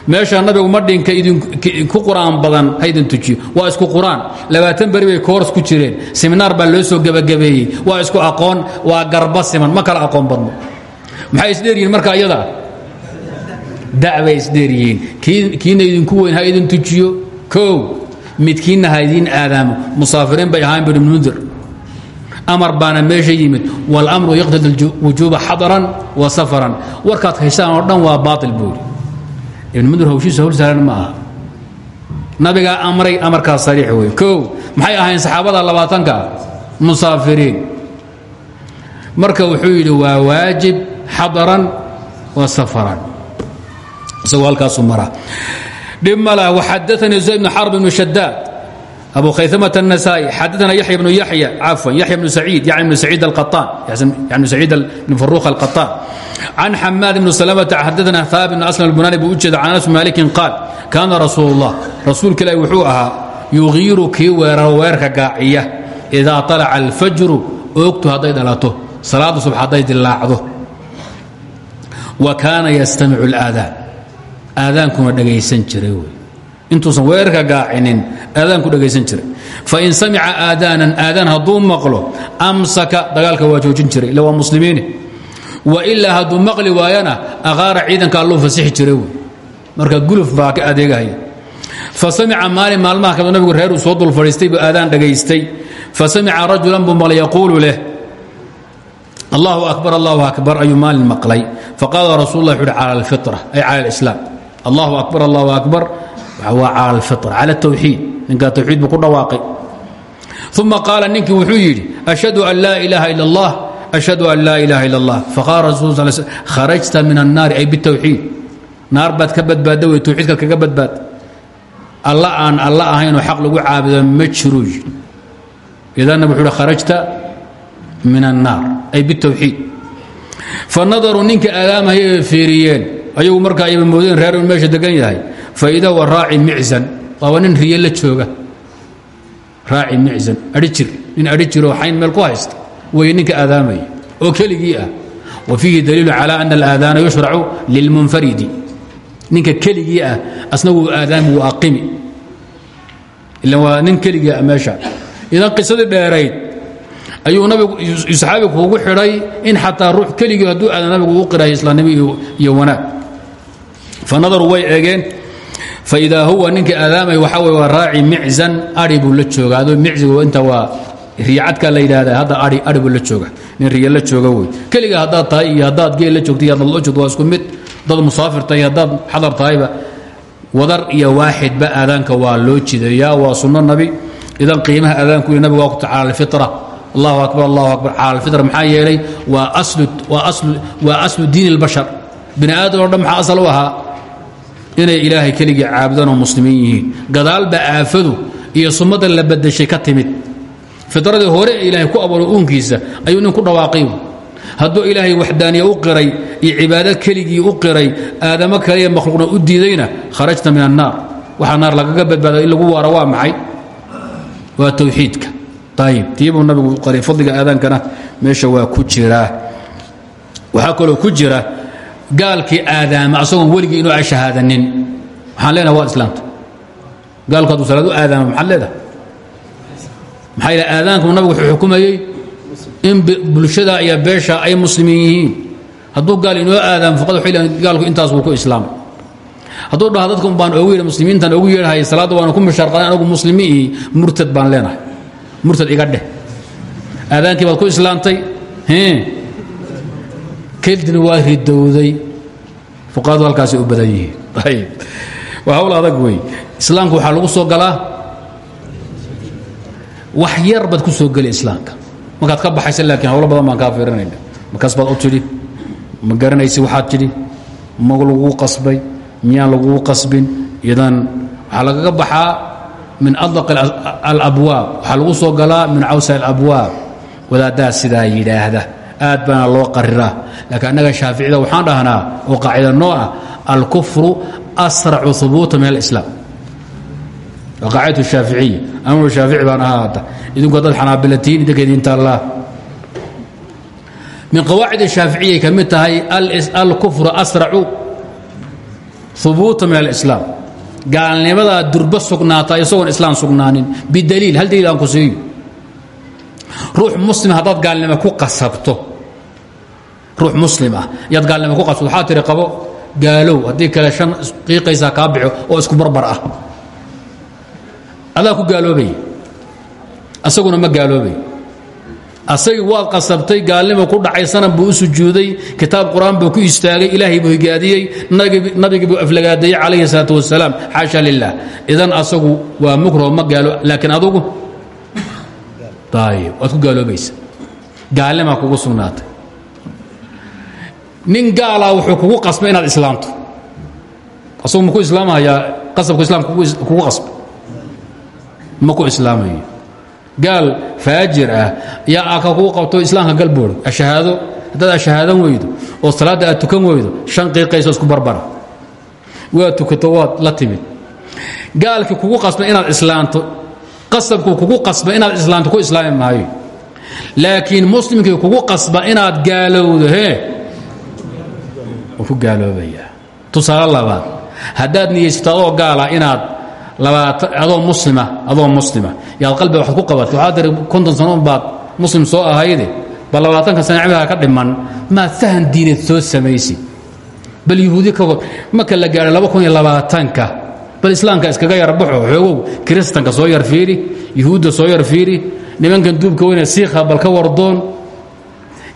Meesha nabigu ma dhinka idinku qur'aan badan ha idin tujiyo. Waa isku qur'aan. Labaatan beri bay koors ku jireen. Seminaar baa loo soo gebagabeeyey. Waa isku aqoon waa garba siman. Ma kala aqoon badno. Maxay isdheeryihiin marka iyada dabay isdheeryihiin kiina idinku weyn ha idin tujiyo. Kow midkiinna ha idiin aadaamo. Musaafiriin bay ahaan buri mundir amar baana meesha yimid wاlmru yaqtadi wujuuba xadaran wa safaran. Warkaad haysaan oo dhan waa baail buuri ibn mundir hawshiisa hawl sahlan ma aha. Nabigaa amray amarkaas sariix wey kow maxay ahayn saxaabada labaatanka? Musaafiriin. Marka wuxuu yidhi waa waajib xadaran wa safaran. Isagoo halkaasuu maraa. Dhib ma lah waxadaanii zayd bn xarb ibn shadaad abu khayثmة النسائي xadثna yaحya بن yaحya cafوا yaحya بن سعيid yaعni بن سعيid القطان يعني سعيid بن فروخ القطان عن حماد بن سلمة xadثna ثاaب بن أسلم البناني buu u jeeda can أنس مالك قاal كاna رasuul الlah rasuulka ilahi wuxuu ahaa yugiiru kii weeraro weerka gaaciya إidaa طaلca الفajru oogtu hadday dhalato salaada subx hadday dilaacdo wa kaana ystamic الآadاan aadaankuna dhagaysan jiray wy intuusan weerarka gaacinin aadaanku dhegaysan jiray. Fain samica aadaanan aadaan hadduu maqlo amsaka dagaalka waa jiray illa waa muslimiine wailaa hadduu maqli waayana aqaara ciidanka alluu fasixi jiray marka guluf baa ka adeegahaya. Fa samica maalin maalmaha kadoo nabigu reeruu soo dul fadhiistay buu aadaan dhagaystay. Fa samica rajulan buu maqlay yaquulu leh. Allahu akbar allahu akbar ayuu maalin maqlay. Faqaala rasul lah wuxu uhi cala alfitra ay cala alislaam. Allahu akbar allahu akbar waa cal alfir cala tawxiid ninkaa tawxiid buu ku dhawaaqay uma qaala ninkii wuxuu yidhi ashhadu an laa ilaaha ila allah ashhadu an laa ilaha ila allah faqaala rasul sal sl kharajta min annaari ay bitawxiid naar baad ka badbaadda wey tawxiidkaad kaga badbaad alla aan alla ahaynoo xaq lagu caabudo ma jiro idanna wuxuu kharajta min annaar ay bitawxiid fa nadaruu ninka aadaamahaya ay fiiriyeen ayagu markaa ayba moodeen reer meesha degan yahay faida wa raaci micsan waaba nin la jooga raaci micsan adhi jir nin adhi jiroo xayn meel ku haysta wey ninka oo keligii ah wa fiihi daliilu calى ana alaadaana yushracu lilmunfaridi ninka keligii ah asna wuu aadaami aqimi ila waa nin keligii ah meesha idan qisadii dheerayd ayuu nabigu saxaabiga kuugu xidhay in xataa ruux keligii hadduu aada u qirayo islaamnimo iyo wanaag fa nadaruu way eegeen faidaa huwa ninka aadaamay waxaa wey raaci micsan ari la jooga adoo inta waa riyacadkaa la yidhahda hadda ari buu la jooga nin riya la jooga wey keliga haddaad tahay iyo haddaad geel la joogta iyo haddaad joogto waa mid dad musaafirta iyo haddaad xadar tahayba wadar iyo waaxidba aadaanka waa loo jideeyaa waa sunno nabi idan qiimaha aadaanku iyo nabiga waa ku cala alfitra allahu akbar allahu akbar cala alfitra maxaa yeelay waa aslu diin اlbashar bini aadam oo dhan maxaa asal u ahaa inay ilaahay keligii caabudaan oo muslimiin yihiin. Gadaalba aafadu iyo sumadan la badashay ka timid. Fitradii hore ee ilaahay ku abuuray uunkiisa ayuu nin ku dhawaaqay. Hadduu ilaahay waxdaaniya u qiray iyo cibaado keligii u qiray aadamo kale iyo makhluuqna u diidayna kharajta min annaar. Waxaa naar lagaga badbaada in lagu waaro waa maxay? Waa tawxiidka. Ayib tiibuu nabigu qaray fadliga aadaankana meesha waa ku jiraa waxaa kaloo ku jira gaalkii aadaama asagoon weligii inuu shahaadanin waxaan leenaha waad islaamta. Gaalku hadduu salaad u aadaama maxaad leedahay? Maxaa yidhi aadaanku nabigu wuxuu xukumayey in bulshada iyo beesha ay muslimiin yihiin. Hadduu gaal inoo aadaamo faqad waxay leeyihiin gaalku intaas wuu ku islaamay hadduu dhaha dadka baan ogu yeedha muslimiintan ogu yeedhahaya salaadda waana ku mishaarqadan anagu muslimiihi murtad baan leenahay. Murtad iga dheh. Aadaankii baad ku islaamtay kadibna waa ridowday. Fuqahadu halkaasay u badan yihiin. Ayb waa hawl adag wey islaamka waxaa lagu soo galaa? Wax yar ku soo geli islaamka. Markaad ka baxaysa laakiin hawlo badan baan kaa fiirinayna. Markaas baad u tidhi? Ma garanaysi waxaad tidhi? Ma qasbay? Miyaan laguu qasbin? Idan waxaa lagaga min adlaq alabwaab. Waxaa lagu soo galaa min cawsa alabwaab. Wadaaddaa sidaa yidhaahda aad baana loo qariraa. Laakiin annaga shaaficida waxaan dhahnaa oo qaacida noo ah alkufru asracu hubuuta min alislaam. Waa qaacidatu shaaficiya anuu shaafici baan ahaa hadda. Idinku haddaad xanaabilatihiin idinka idinta allah min qawaacid shaaficiyay ka mid tahay alkufru asracu hubuuta min alislaam. Gaalnimadaa durba sugnaata isagoon islaam sugnaanin. Bidaliil hal daliil aan ku siiyo ruux muslim haddaad gaalnimo ku qasabto. Ruux muslim ah yaad gaalnimo ku qasabto. Waxaa tiri qabo gaalow haddii kale shan qiiqaysaa kaa bixo oo isku barbar ah. Adaa ku gaaloobaya asaguna ma gaaloobay. Asagii waad qasabtay gaalnimo ku dhacay sanam buu u sujuuday kitaab qur'aan buu ku istaagay ilaahay buu higaadiyey nabigii buu aflagaadeeyey calayhi salaatu wasalaam. Xaasha lilah idan asagu waa mukraho ma gaalo laakiin adugu waad ku gaaloobaysa. Gaalnimaa kugu sugnaatay. Nin gaalaa wuxuu kugu qasbay inaad islaamto asagu maku islaamahayaa qasabku islaamka kugu qasbay. Ma ku islaamayo. Gaal faajir ah yaa aka kuu qabto islaamka galbood ashahaado haddaad ashahaadan weydo oo salaadda aad tukan weydo shan qiiqayso isku barbara. Waad tukato waad la timid. Gaalkii kugu qasba inaad islaamto qasabkuu kugu qasba inaad islaamto ku islaami maayo. Laakiin muslimkii kugu qasba inaad gaalowdo hee? Wuu ku gaaloobayaa. Tusaale labaad haddaad niyeysato adoo gaala inaad adoo muslima adoo muslima. Yaad qalbiga waxaad ku qabatay waxaad tiri konton sano baad muslim soo ahayde bal labaatanka sana cimrigaa ka dhiman maad fahan diineed soo samaysid. Bal yahuudi ka marka la gaadho laba kun iyo labaatanka bal islaamka iskaga yarbaxo xoogow kiristanka soo yar fiiri yuhuudda soo yar fiiri nimankan duubka weyne siikha bal ka wardoon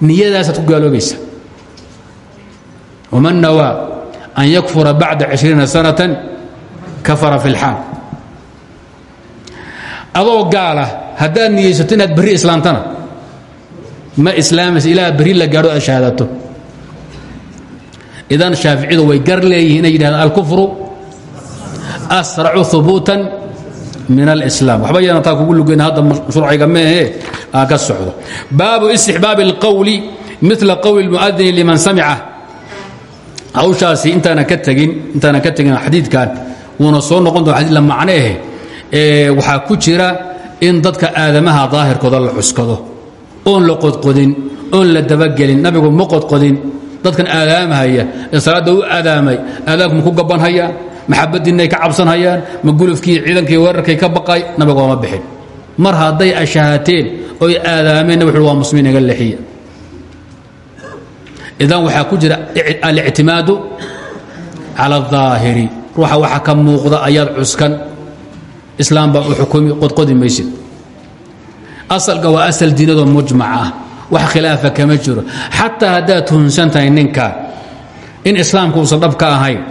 niyadaasaad ku gaaloobaysa waman nawaa an yakfura bacda cishriina sanatan kafara fi lxaal adoo gaala haddaad niyeysato inaad berri islaamtana ma islaamaysa ilaa berri la gaadho aad idan shaaficiyadu way gar leeyihiin inay yidhahdaan alkufru asracu hubuutan min alislaam. Waxba yana taa kugu lugeyn hadda mashruucayga meehe aa ka socdo. Baabu istixbaabi اlqowli mila qowli اlmuadini liman samica. Hawshaasi intaanan ka tegin intaanan ka tegin xadiidkan wuuna soo noqon doona xadii la macneehe waxaa ku jira in dadka aadamaha daahirkooda la cuskado oon la qodqodin oon la dabagelin nabigu ma dadkan aadaamahaya ee salaadda u aadaamay aadaanku ma ku maxabadiinay ka cabsanhayaan magulufkii ciidankii weerarkay ka baqay nabiga ma bixin. Mar haday ashahaateen oy aadaameen nabig waa muslimiin naga leexiya idan waxaa ku jira alictimaadu cala اdaahiri ruuxa waxa ka muuqda ayaad cuskan. Islaam baa u xukumi qodqodi maysid. Asalka waa asal diinadoo mujmac wa wax khilaafa kama jiro. Xataa haddaad tuhunsan tahay in islaamka uusan dhab ka ahayn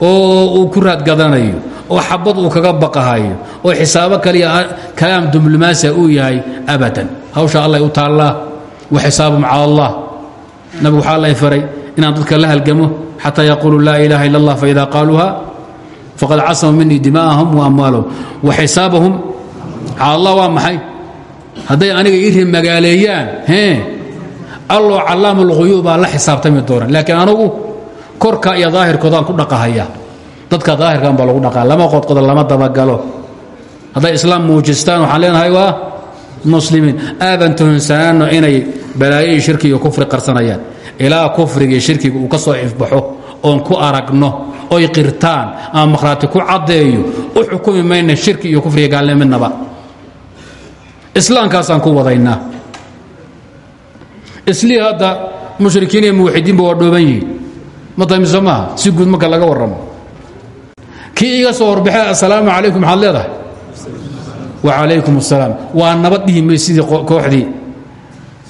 oo uu ku raadgadanayo oo xabad uu kaga baqahayo oo xisaabo kaliya kalaam diblomaasiya uu yahay abadan. Hawsha allay u taallaa wa xisaabum cala allah nabigu waxaa faray inaan dadka la halgamo xataa yaquuluu laa ilaaha illa allah faida qaaluuha faqad casamuu minii dima'ahum wa amwaalahum. Wa xisaabahum allah waa maxay? Hadday aniga ii rimagaaleeyaan alloo callaamu lhuyuubaa la xisaabtami doona laakiin anugu korka iyo daahirkoodaan ku dhaqahaya. Dadka daahirkan baa lagu dhaqaa. Lama qodqodo lama dabagalo. Hadday islaam muujistaan waxaan leenahay waa muslimiin. Aadan tuhunsanaano inay balaayo iyo shirki iyo kufri qarsanayaan. Ilaa kufriga iyo shirkiga uu ka soo ifbaxo oon ku aragno oy qirtaan ama makhraati ku caddeeyo u xukumi mayna shirki iyo kufriga gaalnimo midnaba. Islaamkaasaan ku wadaynaa. Islii hadda mushrikiin iyo muwaxidiinba waa dhooban matamiso maaha si guud marka laga warramo. Kii iga soo horbaxay assalaamu calaykum maxaad leedahay? Wacalaykum asalaam. Waa nabad dhihi may sidii kooxdii.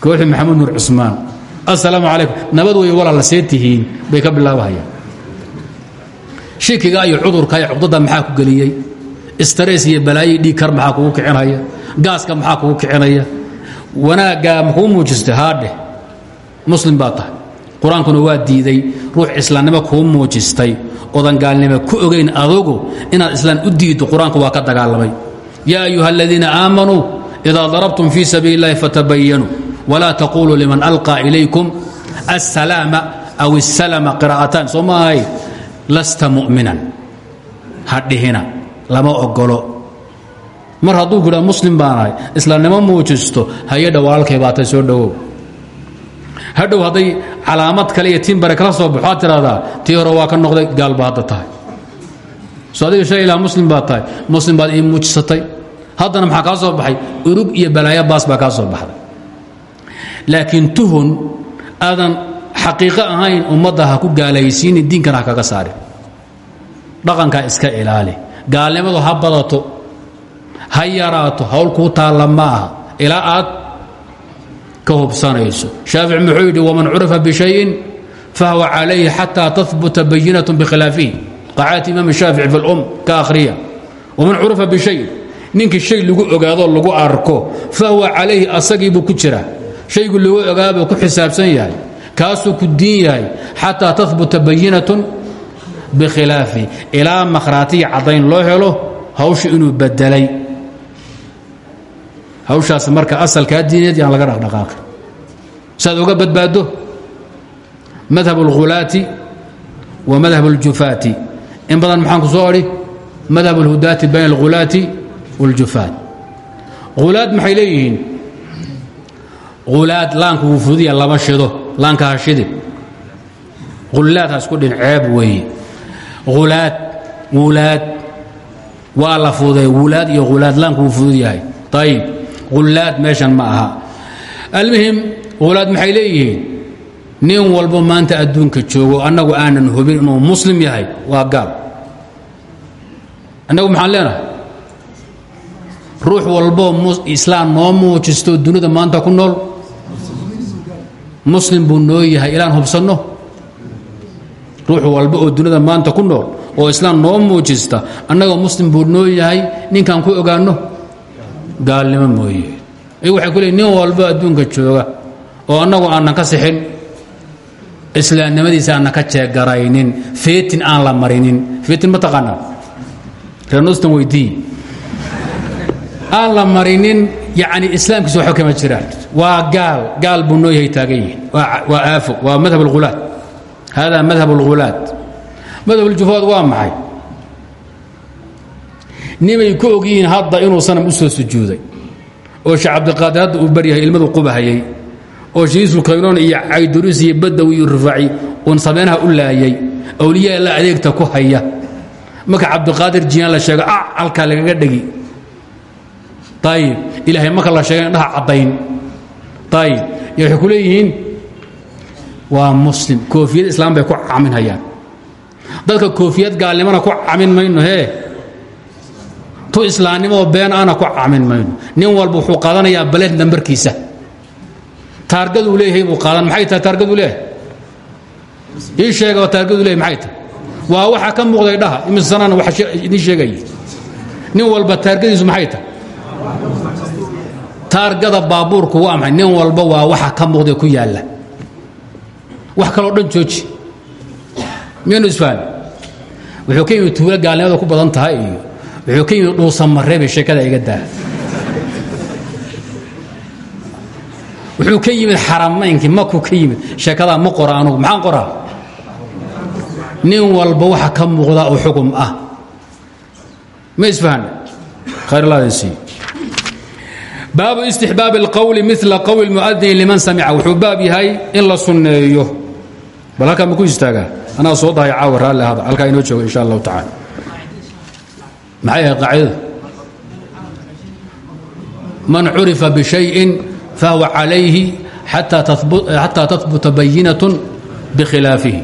Kooxdii maxamed nuur cusmaan. Assalaamu calaykum. Nabad wey walaala see tihiin bay ka bilaabahayaan. Shikiga iyo cudurka iyo cuqdada maxaa ku geliyey? Stress iyo balaayo dhiig kar maxaa kugu kicinaya? Gaaska maxaa kugu kicinaya? Wanaaggaa makuu muujistay? Haadheh muslim baa tahay qur'aankuna waa diiday ruux islaamnimo kuu muujistay odan gaalnimo ku ogayn adugu inaad islaam u diiddo qur'aanku waa ka dagaalamay. Yaa ayuha aladiina aamanuu idaa darabtum fii sabiili اllahi fatabayanuu walaa taquluu liman alqaa ilaykum asalaama aw isalama qiraa'ataan soo ma ahay lasta mu'minan. Ha dhihina. Lama ogolo mar hadduu ku muslim baan ahay islaamnimo muujisto hay'adha walaalkay baatay soo dhowow hadhow hadday calaamad kale iyo timbare kala soo baxo aad tiraahdaa hore waa ka noqday gaal baa hadda tahay. So adiga shay ilaa muslim baad tahay. Muslim baad ii muujisatay. Haddana maxaa kaa soo baxay? Urug iyo balaayo baas baa kaa soo baxday. Laakiin tuhun aadan xaqiiqo ahayn ummadda ha ku gaalaysiini diinkana ha kaga saarin. Dhaqankaa iska ilaali. Gaalnimadu ha badato ha yaraato hawl kuu taalla ma aad ka hubsanayso. Shaafic muxuu yidhi waman curifa bishayin fahuwa calayhi xataa tahbuta bayinat bikhilaafihi qacaati imaam shaafici fi lum ka akhriya. Waman curifa bishayin ninkii shay lagu ogaadoo lagu arko fahuwa calayhi asagii buu ku jiraa shaygu lagu ogaabuu ku xisaabsan yahay kaasuu ku diin yahay xataa tahbuta bayinatun bikhilaafihi ilaa makhraatiya caddayn loo helo hawshu inuu bedelay hawshaas marka asalkaa diineed yaan laga dhaqdhaqaaqi saad uga badbaaddo madhab اlghulaati wa madhab اljufaati in badan maxaan ku soo odhi madhab اlhudaati bayn اlghulaati wاljufaat hulaad maxay leeyihiin hulaad laanku wuu fududiya lama shido laanka ha shidi hulaad ha isku dhin ceeb weeye hulaad wulaad waa la fududay wulaad iyo hulaad laanku wuu fudud yahay ayib hulaad meeshan ma aha. Almuhim hulaad maxay leeyihiin? Nin walbo maanta adduunka joogo annagu aanan hubin inuu muslim yahay waa gaal annagu maxaan leenahay? Ruux walboo islaam noo muujisto dunida maanta ku nool. Muslim buu noo yahay ilaan hubsanno? Ruux walba oo dunida maanta ku nool oo islaam noo muujista annagoo muslim buu noo yahay ninkaan ku ogaanno gaalnimo mooye. Waxay ku leeyiin nin walbo adduunka jooga oo annagu aanan ka sixin islaamnimadiisa aanan ka jeegaraynin feetin aan la marinin. Feetin ma taqaanaa? Reer noston weydii aan la marinin yacni islaamkiisa waxba kama jiraan waa gaal gaal buu noo yahay taagan yihiin waa aafo waa madhab alghulaad hada madhab alghulaad madhab aljufaad waa maxay nimay ku og hadda inuu sanam u soo sujuuday oo sheekh cabdiqaadir hadda uu baryahay ilmadu qubahayay oo shiisulkaynoon iyo cayduris iyo badawi iyo rufaaci uun sameynaha u laayay awliyaa la adeegta ku haya. Marka cabdiqaadir jiyaan la sheego a halkaa lagaga dhegi ayib ilaahay marka la sheega indhaha caddayn. Ayib y waxay ku leeyihiin waa muslim koofiyad islaam bay ku caminhayaan. Dadka koofiyad gaalnimona ku camin mayno hee tu islaamnimoo been ana ku camin mayno. Nin walba wuxuu qaadanayaa baleed nambarkiisa. Taargaduu leeyahay buu qaadan maxay tahay taargaduu leeyahay? Ii sheega taargaduu leeyahay maxay tahay? Waa waxa ka muuqday dhaha imise sanana waxa idiin sheegayay nin walba taargadiisu maxay tahay? Taargada baabuurku waa maxay? Nin walba waa waxa ka muuqday ku yaalla. Wax kaloo dhan jooji. Miyaynu isfahmi wuxuu ka yimid tuulo gaalnimada ku badan tahay iyo wuxuu ka yimid dhuusamareebay sheekada iga daa. Wuxuu ka yimid xaramaynkii makuu ka yimid. Sheekadaa ma qora anugu maxaan qoraa nin walba waxa ka muuqda oo xugum ah. Ma isfahna khayrlaadaysi baabu istixbaabi اlqowli mila qowli muadini liman samica. Wuxuu baab yahay in la sunneeyo. Bal halkaa ma ku istaagaa? Anaa soo dahay caawa raalli hada halkaa inoo jooga insha allahu tacala maxay ahayd qaacidadu man curifa bishayin fahuwa calayhi xataa tahbuta bayinat bikhilaafihi